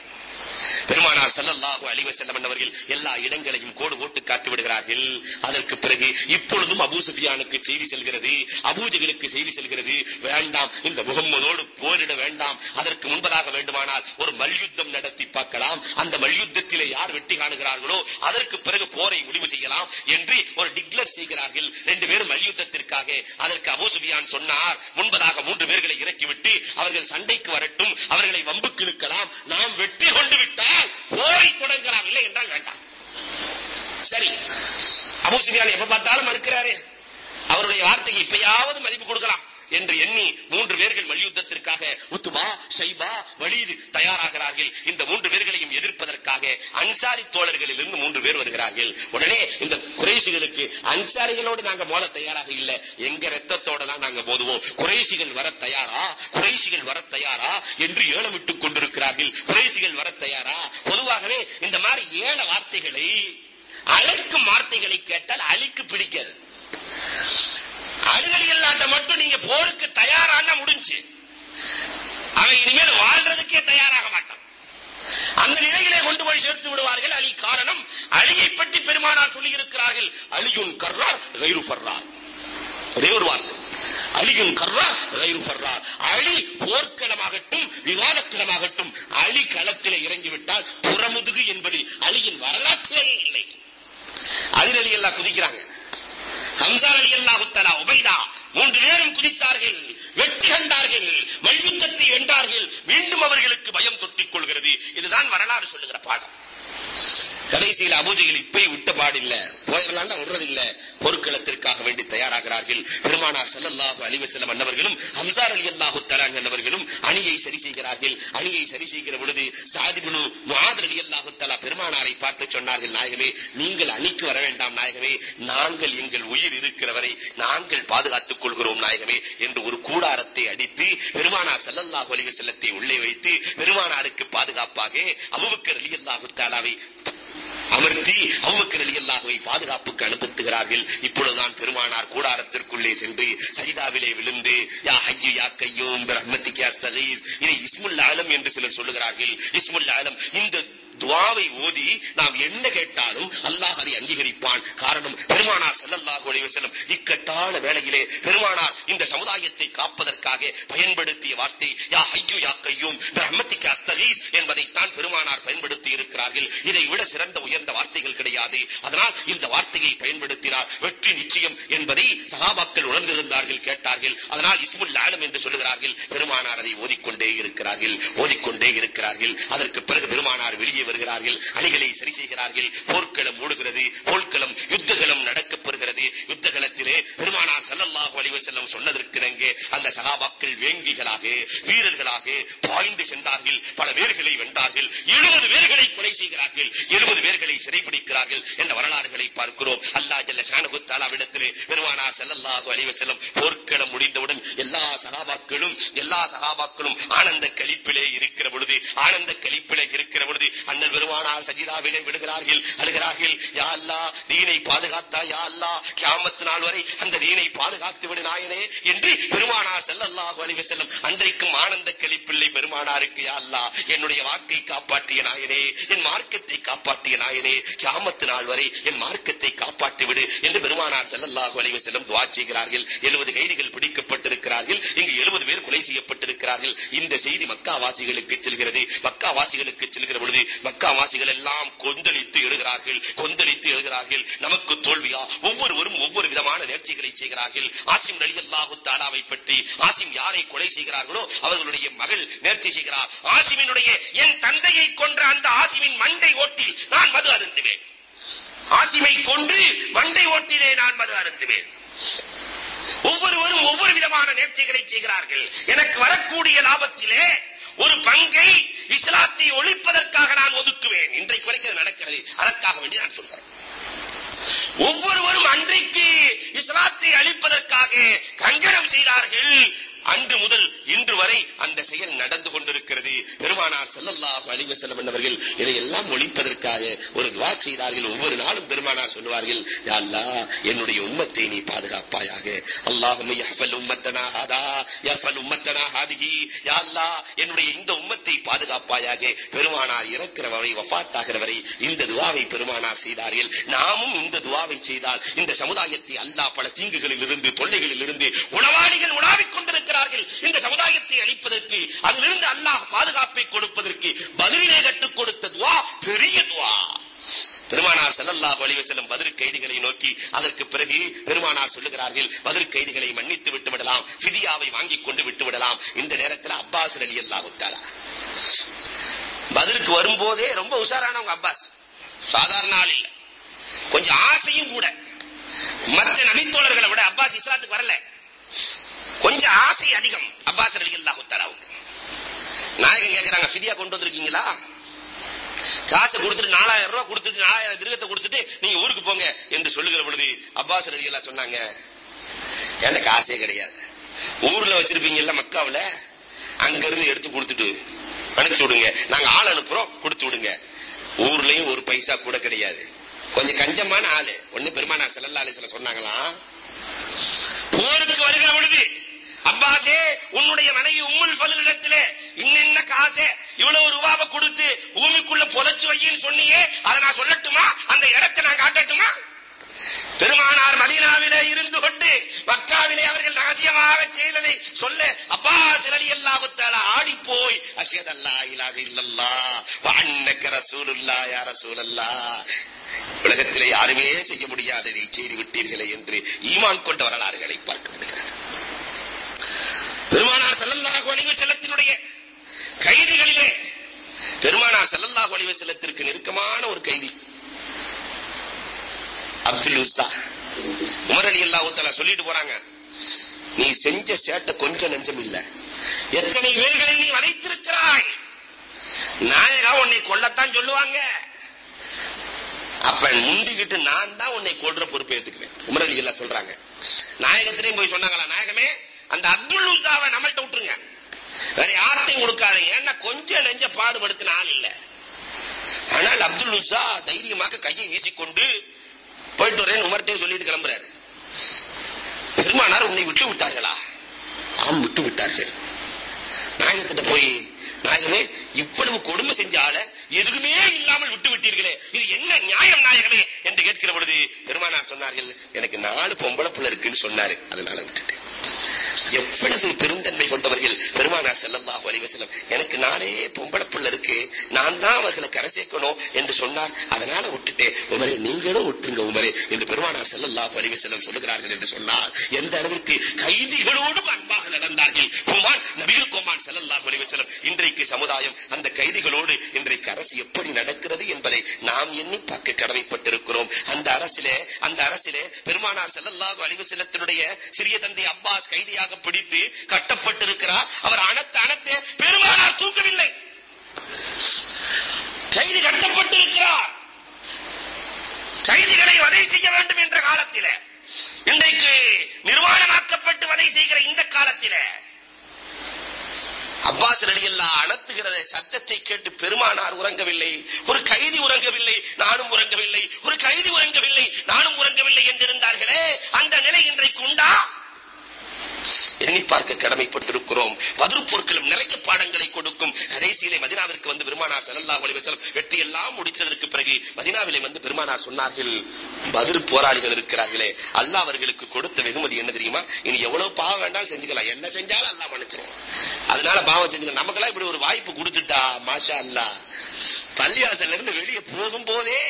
பெருமானார் ஸல்லல்லாஹு அழிவ வஸல்லம் அவர்கள் எல்லா இடங்களையும் கோடு போட்டு காட்டி விடுகிறார்கள். அதற்கு பிறகு இப்பொழுதும் அபூ சுஃபியானுக்கு செய்தி செல்கிறது. அபூஜகளுக்கு செய்தி செல்கிறது. வேண்டாம் இந்த முகம்மதோடு போரிட வேண்டாம். அதற்கு முன்பதாக வேண்டுமானால் ஒரு மல்யுத்தம் நடத்தி பார்க்கலாம். அந்த மல்யுத்தத்திலே யார் வெற்றி காணுகிறார்களோ அதற்கு பிறகு போரை முடிவு செய்யலாம் என்று ஒரு டிக்ளர் செய்கிறார்கள். ரெண்டு பேரும் மல்யுத்தத்திற்காக. அதற்கு அபூ சுஃபியான் சொன்னார் முன்பதாக மூன்று பேர்களை இறக்கிவிட்டு அவர்கள் சண்டைக்கு வரட்டும். அவர்களை வம்புக்கு இழுக்கலாம். நாம் வெற்றி கொண்டு விட்டால் போரை தொடங்கலாம் இல்லை என்றால் வேண்டாம். சரி. அபு சுஃபியான் எப்ப பார்த்தாலும் மறுக்கிறாரு. அவருடைய வார்த்தைக்கு இப்பயாவது மதிப்பு கொடுக்கலாம். என்று எண்ணி மூன்று பேர்கள் மல்யுத்தத்திற்காக உத்துமா ஷைபா வலீது தயாராகிறார்கள். இந்த மூன்று பேர்களையும் எதிர்ப்பதற்காக அன்சாரி தோழர்களில் இருந்து மூன்று பேர் வருகிறார்கள். உடனே இந்த குறைசிகளுக்கு அன்சாரிகளோடு நாங்க மோத தயாராக இல்ல. எங்க ரத்தத்தோட தான் நாங்க மோதுவோம். குறைசிகள் வர தயாரா? குறைசிகள் வர தயாரா? என்று ஏலமிட்டுக் கொண்டிருக்கிறார்கள். குறைசிகள் வர தயாரா? பொதுவாகவே இந்த மாதிரி ஏழ வார்த்தைகளை அழைக்கும் வார்த்தைகளை கேட்டால் அழிக்கு பிடிக்காது. அழுகலி இல்லாத மட்டும் நீங்க போருக்கு தயாரான முடிஞ்சு. அவன் இனிமேல் வாழ்றதுக்கே தயாராக மாட்டான் அந்த நிலையிலே கொண்டு போய் சேர்த்து விடுவார்கள் அலி. காரணம் அலியை பற்றி பெருமானார் சொல்லி இருக்கிறார்கள் அலியுன் கர்றார் கயிறு ஃபர்ரார். ஒரே ஒரு வார்த்தை. அலியும் கர்ரார் கயிறு ஃபர்ரார். அலி போர்க்களமாகட்டும் விவாதக்களமாகட்டும் அலி களத்திலே இறங்கிவிட்டால் புறமுதுகு என்பது அலியின் வரலாற்றிலேயே இல்லை. அதில் அலி எல்லாம் குதிக்கிறாங்க. ஹம்சா அலி அல்லாஹுத்தலா உபைதா மூன்று பேரும் குதித்தார்கள் வெற்றி கண்டார்கள் மல்யுத்தத்தை வென்றார்கள் மீண்டும் அவர்களுக்கு பயம் தொட்டிக் கொள்கிறது. இதுதான் வரலாறு சொல்லுகிற பாடம். கடைசியில் அபூஜைகள் இப்பை விட்ட பாடில்ல. போயிடலாண்டா விடுறதில்ல. பொருட்களத்திற்காக வேண்டி தயாராகிறார்கள். பெருமானார் ஸல்லல்லாஹு அழிவு வஸல்லம் அன்னவர்களும் ஹம்சார் அலி அல்லாஹு தலாங் அன்னவர்களும் அணியை சரி செய்கிறார்கள். அணியை சரி செய்கிற பொழுது சாதிபுனு முஆத் அலி அல்லாஹு தலா பெருமானாரை பார்த்து சொன்னார்கள் நாயகமே நீங்கள் அணிக்கு வர வேண்டாம் நாயகமே. நாங்கள் எங்கள் உயிர் இருக்கிறவரை நாங்கள் பாதுகாத்துக் கொள்கிறோம் நாயகமே என்று ஒரு கூடாரத்தை அடித்து பெருமானார் செல்லல்லாஹு அழிவு செல்லத்தை உள்ளே வைத்து பெருமானாருக்கு பாதுகாப்பாக அபுபக்கர் அலி அல்லாஹு தாலாவை அமர்த்தி அபூபக்கர் ரலியல்லாஹுவை பாதுகாப்புக்கு அனுப்புகிறார்கள் இப்பொழுதுதான் பெருமானார் கூடாரத்திற்குள்ளே சென்று சஜிதாவிலே விழுந்து யா ஹையு யா கையோம் இதை இஸ்முல் ஆலம் என்று சிலர் சொல்லுகிறார்கள். இஸ்முல் ஆலம் இந்த துவாவை ஓதி நாம் என்ன கேட்டாலும் அல்லாஹ் அதை அங்கீகரிப்பான். காரணம் பெருமானார் செல்லல்லாஹு அலைவசனம் இக்கட்டான வேளையிலே பெருமானார் இந்த சமுதாயத்தை காப்பதற்காக பயன்படுத்திய வார்த்தை யா ஹையு யா கையும் பிரஹ்மத்திக அஸ்தகீஸ் என்பதைத்தான் பெருமானார் பயன்படுத்தி இருக்கிறார்கள். இதை விட சிறந்த உயர்ந்த வார்த்தைகள் கிடையாது. அதனால் இந்த வார்த்தையை பயன்படுத்தினார். வெற்றி நிச்சயம் என்பதை சகாபாக்கள் உணர்ந்திருந்தார்கள் கேட்டார்கள். அதனால் இஸ்முல் ஆலம் என்று சொல்லுகிறார்கள். பெருமானார் அதை ஓதிக்கொண்டே இருக்கிறார்கள். ஓதிக்கொண்டே இருக்கிறார்கள். அதற்கு பிறகு பெருமானார் வெளியே வருகிறார்கள். அணிகளை சரி செய்கிறார்கள். போர்க்களம் மூடுகிறது. போர்க்களம் யுத்தகலம் நடக்கப் பெறுகிறது. யுத்தகளத்திலே பெருமானார் ஸல்லல்லாஹு அலைஹி வஸல்லம் சொன்னதற்கிணங்க அந்த சகாபாக்கள் வேங்கிகளாக வீரர்களாக பாய்ந்து சென்றார்கள். பல பேர்களை வென்றார்கள். எழுபது பேர்களை கொலை செய்கிறார்கள். எழுபது பேர்களை சிறைபிடிக்கிறார்கள் என்ற வரலாறுகளை பார்க்கிறோம். அல்லா ஜல்ல ஷானகுத்தாலாவிடத்திலே தஆலாவிடத்திலே பெருமானார் ஸல்லல்லாஹு அலைஹி வஸல்லம் போர்க்களம் முடிந்தவுடன் எல்லா சகாபாக்களும் எல்லா சகாபாக்களும் ஆனந்த கழிப்பிலே இருக்கிற பொழுது ஆனந்த கழிப்பிலே இருக்கிற பொழுது அண்ணல் பெருமானார் சஜிதாவிலே விழுகிறார்கள். அழுகிறார்கள் யா அல்லா தீனை பாதுகாத்தா? யா அல்லா கியாமத்து நாள் வரை அந்த தீனை பாதுகாத்து விடு நாயனே என்று பெருமானார் செல்லல்லாஹு அலைஹி வஸல்லம் அன்றைக்கும் ஆனந்த களிப்பில்லை பெருமானாருக்கு யா அல்லா என்னுடைய வாக்கை காப்பாற்றிய நாயனே என் மார்க்கத்தை காப்பாற்றிய நாயனே கியாமத் நாள் வரை என் மார்க்கத்தை காப்பாற்றி விடு என்று பெருமானார் ஸல்லல்லாஹு அலைஹி செல்லும் துவா செய்கிறார்கள். 70 கைதிகள் பிடிக்கப்பட்டிருக்கிறார்கள். இங்கு 70 பேர் கொலை செய்யப்பட்டிருக்கிறார்கள். இந்த செய்தி மக்கா வாசிகளுக்கு செல்கிறது. மக்காவாசிகளுக்கு செல்கிற பொழுது மக்கா வாசிகள் எல்லாம் கொந்தளித்து எழுகிறார்கள். கொந்தளித்து எழுகிறார்கள். நமக்கு தோல்வியா? ஒவ்வொருவரும் ஒவ்வொரு விதமான நேர்ச்சிகளை செய்கிறார்கள். ஆசிம் ரலியல்லாஹு தாலாவை பற்றி ஆசிம் யாரை கொலை செய்கிறார்களோ அவர்களுடைய மகள் நேர்ச்சி செய்கிறார் ஆசிமினுடைய என் தந்தையை கொன்ற அந்த ஆசிமின் மண்டை ஓட்டில் நான் மது அருந்துவேன். ஆசிமை கொன்று மண்டை ஓட்டிலே நான் மது அருந்துவேன். ஒவ்வொருவரும் ஒவ்வொரு விதமான நேர்ச்சிகளை செய்கிறார்கள். எனக்கு வரக்கூடிய லாபத்திலே ஒரு பங்கை இஸ்லாத்தை ஒழிப்பதற்காக நான் ஒதுக்குவேன். இன்றைக்கு வரைக்கும் நடக்கிறது அதற்காக வேண்டி நான் சொல்கிறேன் ஒவ்வொருவரும் அன்றைக்கு இஸ்லாத்தை அழிப்பதற்காக கங்கணம் செய்தார்கள் அன்று முதல் இன்று வரை அந்த செயல் நடந்து கொண்டிருக்கிறது பெருமானார் ஸல்லல்லாஹு பண்ணவர்கள் இதையெல்லாம் ஒழிப்பதற்காக ஒரு துவா செய்தார்கள். ஒவ்வொரு நாளும் பெருமானார் சொல்லுவார்கள் யா என்னுடைய உம்மத்தை நீ பாதுகாப்பாயாக. அல்லாஹும்ம யஹ்ஃபல் உம்மத்தனா ஹாதா யஹ்ஃபல் உம்மத்தனா ஹாதிஹி. யா அல்லாஹ் என்னுடைய இந்த உம்மத்தை பாதுகாப்பாயாக. பெருமானார் இறக்கிற வரை வஃபாத் வரை இந்த துவாவை பெருமானார் செய்தார்கள். நாமும் இந்த துவாவை செய்தால் இந்த சமுதாயத்தை அல்லாஹ் பல தீங்குகளில் இருந்து தொல்லைகளில் இருந்து உணவாளிகள் உணாவிக் கொண்டிருக்கிறார்கள் இந்த சமுதாயத்தை அழிப்பதற்கு அதிலிருந்து அல்லாஹ் பாதுகாப்பை கொடுப்பதற்கு பதிலே கற்றுக் கொடுத்த துவா பெரிய துவா பெருமானார் ஸல்லல்லாஹு அலைஹி வஸல்லம் பதிர் கைதிகளை நோக்கி அதற்கு பிறகு பெருமானார் சொல்லுகிறார்கள் பதிர் கைதிகளை மன்னித்து விட்டு விடலாம் ஃபிதியாவை வாங்கிக் கொண்டு விட்டு விடலாம் இந்த நேரத்தில் அப்பாஸ் ரலியல்லாஹு தஆலா பதிலுக்கு வரும்போதே ரொம்ப உஷாரானவங்க அப்பாஸ் சாதாரண ஆள் இல்ல கொஞ்சம் ஆசையும் கூட மற்ற நபித்தோழர்களை விட அப்பாஸ் இஸ்லாத்துக்கு வரல கொஞ்சம் ஆசை அதிகம் அப்பாஸ் ரலியல்லாஹு தஆலாவுக்கு நாயகம் கேக்குறாங்க ஃபிதியா கொண்டு வந்திருக்கீங்களா காசு கொடுத்துட்டு நாலாயிரம் ரூபாய் கொடுத்துட்டு நாலாயிரம் திருகத்தை கொடுத்துட்டு நீங்க ஊருக்கு போங்க என்று சொல்லுகிற பொழுது அப்பாஸ் ரலியல்லாஹு சொன்னாங்க என்கிட்ட காசே கிடையாது ஊர்ல வச்சிருப்பீங்கல்ல மக்காவுல அங்க இருந்து எடுத்து கொடுத்துட்டு அனுப்பிச்சு விடுங்க நாங்க ஆள் அனுப்புறோம் கொடுத்து விடுங்க ஊர்லயும் ஒரு பைசா கூட கிடையாது கொஞ்சம் கஞ்சமான ஆளு ஒண்ணு பெருமானார் ஸல்லல்லாஹு அலைஹி வஸல்லம் சொன்னாங்களாம் போருக்கு வருகிற பொழுது அப்பாசே உன்னுடைய மனைவி உம்முல் ஃபலிலிடத்திலே இன்னென்ன காசே இவ்வளவு ரூபாவை கொடுத்து பூமிக்குள்ள புதைச்சு வையின்னு சொன்னியே அதை நான் சொல்லட்டுமா அந்த இடத்தை நான் காட்டட்டுமா பெருமானார் மதீனாவிலே இருந்து கொண்டு மக்காவிலே அவர்கள் ரகசியமாக செய்ததை சொல்ல அப்பாஸ் ரலியல்லாஹு தஆலா ஆடி போய் அஷ்ஹது அல்லா இலாஹ இல்லல்லாஹ் வ அன்னக ரசூலுல்லாஹ் யா ரசூலல்லாஹ் உலகத்திலே யாருமே செய்ய முடியாததை செய்து விட்டீர்களே என்று ஈமான் கொண்ட வரலாறுகளை பார்க்க முடிகிறது பெருமானார் ஸல்லல்லாஹு அலைஹி வஸல்லத்தினுடைய கைதிகளிலே பெருமானார் ஸல்லல்லாஹு அலைஹி செல்லத்திற்கு நெருக்கமான ஒரு கைதி. அப்துல் உசா உமர் அலி அல்லாஹு சொல்லிட்டு போறாங்க நீ செஞ்ச சேட்டை கொஞ்சம் நெஞ்சம் இல்ல. எத்தனை பேர்களை நீ வதைத்திருக்கிறாய்? நாயகா உன்னை கொல்லத்தான் சொல்லுவாங்க. அப்ப முந்திக்கிட்டு நான் தான் உன்னை கொள்ற பொறுப்பை ஏத்துக்குவேன். உமர் அலி அல்லா சொல்றாங்க. நாயகத்திலையும் போய் சொன்னாங்களா நாயகமே அந்த அப்துல் உசாவை நம்மள்ட்ட விட்டுருங்க. வேற யார்ட்டையும் கொடுக்காத ஏன்னா கொஞ்சம் நெஞ்ச பாடுபடுத்தின ஆள் இல்ல. ஆனால் அப்துல் உசா தைரியமாக கையை வீசிக்கொண்டு போயிட்டு வரேன் உமர்ட்டையும் சொல்லிட்டு கிளம்புறாரு. பெருமானார் உன்னை விட்டு விட்டார்களா? ஆம் விட்டு விட்டார்கள். நாயகத்திட்ட போய் நாயகமே இவ்வளவு கொடுமை செஞ்ச ஆள எதுவுமே இல்லாமல் விட்டு விட்டீர்களே. இது என்ன நியாயம் நாயகமே? என்று கேட்கிற பொழுது பெருமானார் சொன்னார்கள் எனக்கு நாலு பொம்பளை பிள்ளை இருக்குன்னு சொன்னாரு. அதனால விட்டுட்டேன். எவ்வளவு பெருந்தன்மை கொண்டவர்கள் பெருமானார் ஸல்லல்லாஹு அலைஹி எனக்கு நானே பொம்பளை பிள்ளை இருக்கு. நான் தான் அவர்களை கரை சேர்க்கணும் என்று சொன்னார். அதனால விட்டுட்டேன். உமரே நீங்களும் விட்டுருங்க உமரே என்று பெருமானார் செல்லல்லா அலைஹி சொல்லுகிறார்கள் என்று சொன்னார். எந்த அளவிற்கு கைதிகளோடும் அன்பாக நடந்தார்கள். குமான் நபிகள் கோமான் ஸல்லல்லாஹு அலைஹி இன்றைக்கு சமுதாயம் அந்த கைதிகளோடு இன்றைக்கு அரசு எப்படி நடக்கிறது என்பதை நாம் எண்ணி பார்க்க கடமைப்பட்டிருக்கிறோம். அந்த அரசிலே அந்த அரசிலே பெருமானார் ஸல்லல்லாஹு அலைஹி சிறிய தந்தை அப்பாஸ் கைதியாக பிடித்து கட்டப்பட்டிருக்கிறார். அவர் அனத்த அனத்தே பெருமானார் தூக்கவில்லை. கைது கட்டப்பட்டிருக்கிறார். கைதிகளை வதை செய்ய வேண்டும் என்ற காலத்தில் இன்றைக்கு நிர்வாணமாக்கப்பட்டு வதை செய்கிற இந்த காலத்தில் அப்பாஸ் ரலியல்லா அணத்துகிற சத்தத்தை கேட்டு பெருமானார் உறங்கவில்லை. ஒரு கைதி உறங்கவில்லை நானும் உறங்கவில்லை. ஒரு கைதி உறங்கவில்லை நானும் உறங்கவில்லை என்றிருந்தார்களே அந்த நிலை இன்றைக்கு உண்டா? எண்ணி பார்க்க கடமைப்பட்டிருக்கிறோம். பதில் பொருட்களும் நிறைய பாடங்களை கொடுக்கும். கடைசியிலே மதினாவிற்கு வந்து பெருமானார் ஸல்லல்லாஹு அலைஹி வஸல்லம் வெற்றி எல்லாம் முடித்ததற்கு பிறகு மதினாவிலே வந்து பெருமானார் சொன்னார்கள் பதில் போராளிகள் இருக்கிறார்களே அல்லாஹ் அவர்களுக்கு கொடுத்த வெகுமதி என்ன தெரியுமா? இனி எவ்வளவு பாவம் வேண்டாம் செஞ்சுக்கலாம். என்ன செஞ்சாலும் அல்லாஹ் மன்னிச்சிரும். அதனால பாவம் செஞ்சுக்கலாம். நமக்கெல்லாம் இப்படி ஒரு வாய்ப்பு கொடுத்துட்டா மாஷா அல்லாஹ். பள்ளிவாசல்ல இருந்து வெளியே போகும் போதே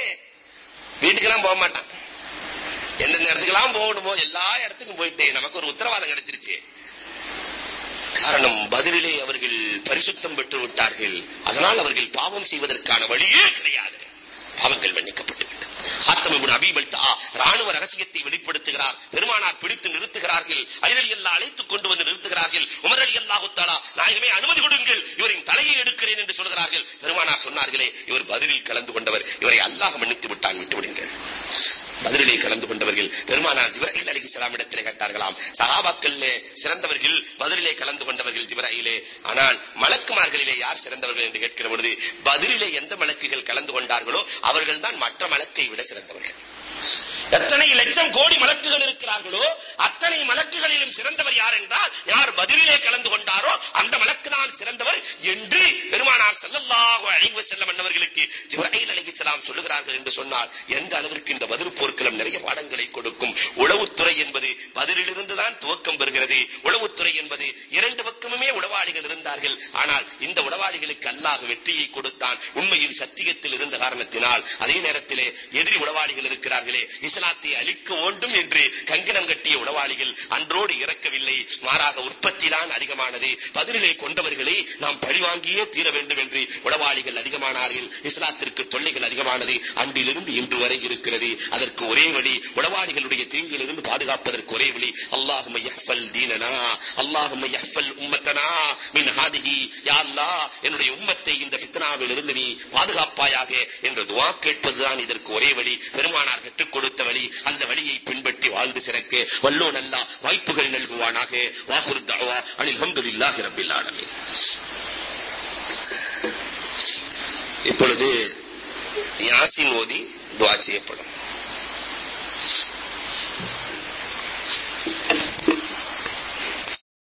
வீட்டுக்கெல்லாம் போக மாட்டான். எந்தெந்த இடத்துக்கெல்லாம் போகணுமோ எல்லா இடத்துக்கும் போயிட்டு நமக்கு ஒரு உத்தரவாதம் கிடைச்சிருச்சு. காரணம் பதிலிலே அவர்கள் பரிசுத்தம் பெற்று விட்டார்கள். அதனால் அவர்கள் பாவம் செய்வதற்கான வழியே கிடையாது. பாவங்கள் மன்னிக்கப்பட்டு விட்டது. ஹாத்தம் அபிபல்தா ராணுவ ரகசியத்தை வெளிப்படுத்துகிறார். பெருமானார் பிடித்து நிறுத்துகிறார்கள். அலி எல்லாம் அழைத்துக் கொண்டு வந்து நிறுத்துகிறார்கள். உமர் ரலியல்லாஹு தஆலா நாயகமே அனுமதி கொடுங்கள். இவரின் தலையை எடுக்கிறேன் என்று சொல்கிறார்கள். பெருமானார் சொன்னார்களே இவர் பதிலில் கலந்து கொண்டவர். இவரை அல்லாஹ் மன்னித்து விட்டான் விட்டு விடுங்கள். பதிலிலே கலந்து கொண்டவர்கள் பெருமானார் ஜிப்ராஹில் இஸ்லாம் இடத்திலே கேட்டார்களாம். சஹாபாக்களிலே சிறந்தவர்கள் பதிலிலே கலந்து கொண்டவர்கள் ஜிப்ராஹிலே ஆனால் மலக்குமார்களிலே யார் சிறந்தவர்கள் என்று கேட்கிற பொழுது பதிலிலே எந்த மலக்குகள் கலந்து கொண்டார்களோ அவர்கள் தான் மற்ற மலக்கை விட சிறந்தவர்கள். எத்தனை லட்சம் கோடி மலக்குகள் இருக்கிறார்களோ அத்தனை மலக்குகளிலும் சிறந்தவர் யார் என்றால் யார் பதிலிலே கலந்து கொண்டாரோ அந்த மலக்கு தான் சிறந்தவர் என்று பெருமானார் ஸல்லல்லாஹு அலைஹி வஸல்லம் அன்னவர்களுக்கு ஜிப்ராஹீல் அலைஹிஸ்ஸலாம் சொல்லுகிறார்கள் என்று சொன்னால் எந்த அளவிற்கு இந்த பதில் போர்க்களம் நிறைய பாடங்களை கொடுக்கும்? உளவுத்துறை என்பது பதிலிலிருந்து தான் துவக்கம் பெறுகிறது. உளவுத்துறை என்பது இரண்டு பக்கமுமே உளவாளிகள் இருந்தார்கள். ஆனால் இந்த உளவாளிகளுக்கு அல்லாஹ் வெற்றியை கொடுத்தான். உண்மையில் சத்தியத்தில் இருந்த காரணத்தினால் அதே நேரத்திலே எதிரி உளவாளிகள் இருக்கிறார்களே இஸ்லாத்தை அழிக்க வேண்டும் என்று கங்கணம் கட்டிய உளவாளிகள் அன்றோடு இறக்கவில்லை. மாறாக உற்பத்தி தான் அதிகமானது. பதிலிலே கொண்டவர்களை நாம் பழிவாங்கியே தீர வேண்டும் என்று உளவாளிகள் அதிகமானார்கள். இஸ்லாத்திற்கு தொல்லைகள் அதிகமானது. அன்றிலிருந்து இன்று வரை இருக்கிறது. அதற்கு ஒரே வழி உளவாளிகளுடைய தீங்கிலிருந்து பாதுகாப்பதற்கு ஒரே வழி அல்லாஹும் யஹ்ஃபல் தீனனா. அல்லாஹும் யஹ்ஃபல் உம்மத்தனா. மின் ஹாதிஹி. யா அல்லாஹ் என்னுடைய உம்மத்தை இந்த ஃபித்னாவில் இருந்து நீ பாதுகாப்பாயாக என்று துஆ கேட்பதுதான் இதற்கு ஒரே வழி. பெருமானார் கற்றுக் கொடுத்த வழி அந்த வழியை பின்பற்றி வாழ்ந்து சிறக்க வல்லோ நல்லா வாய்ப்புகள் நல்குவானாக. வாகுர் தாவா அனில் அல்ஹம்துலில்லாஹி ரப்பில் இப்பொழுது யாசின் ஓதி துவா செய்யப்படும்.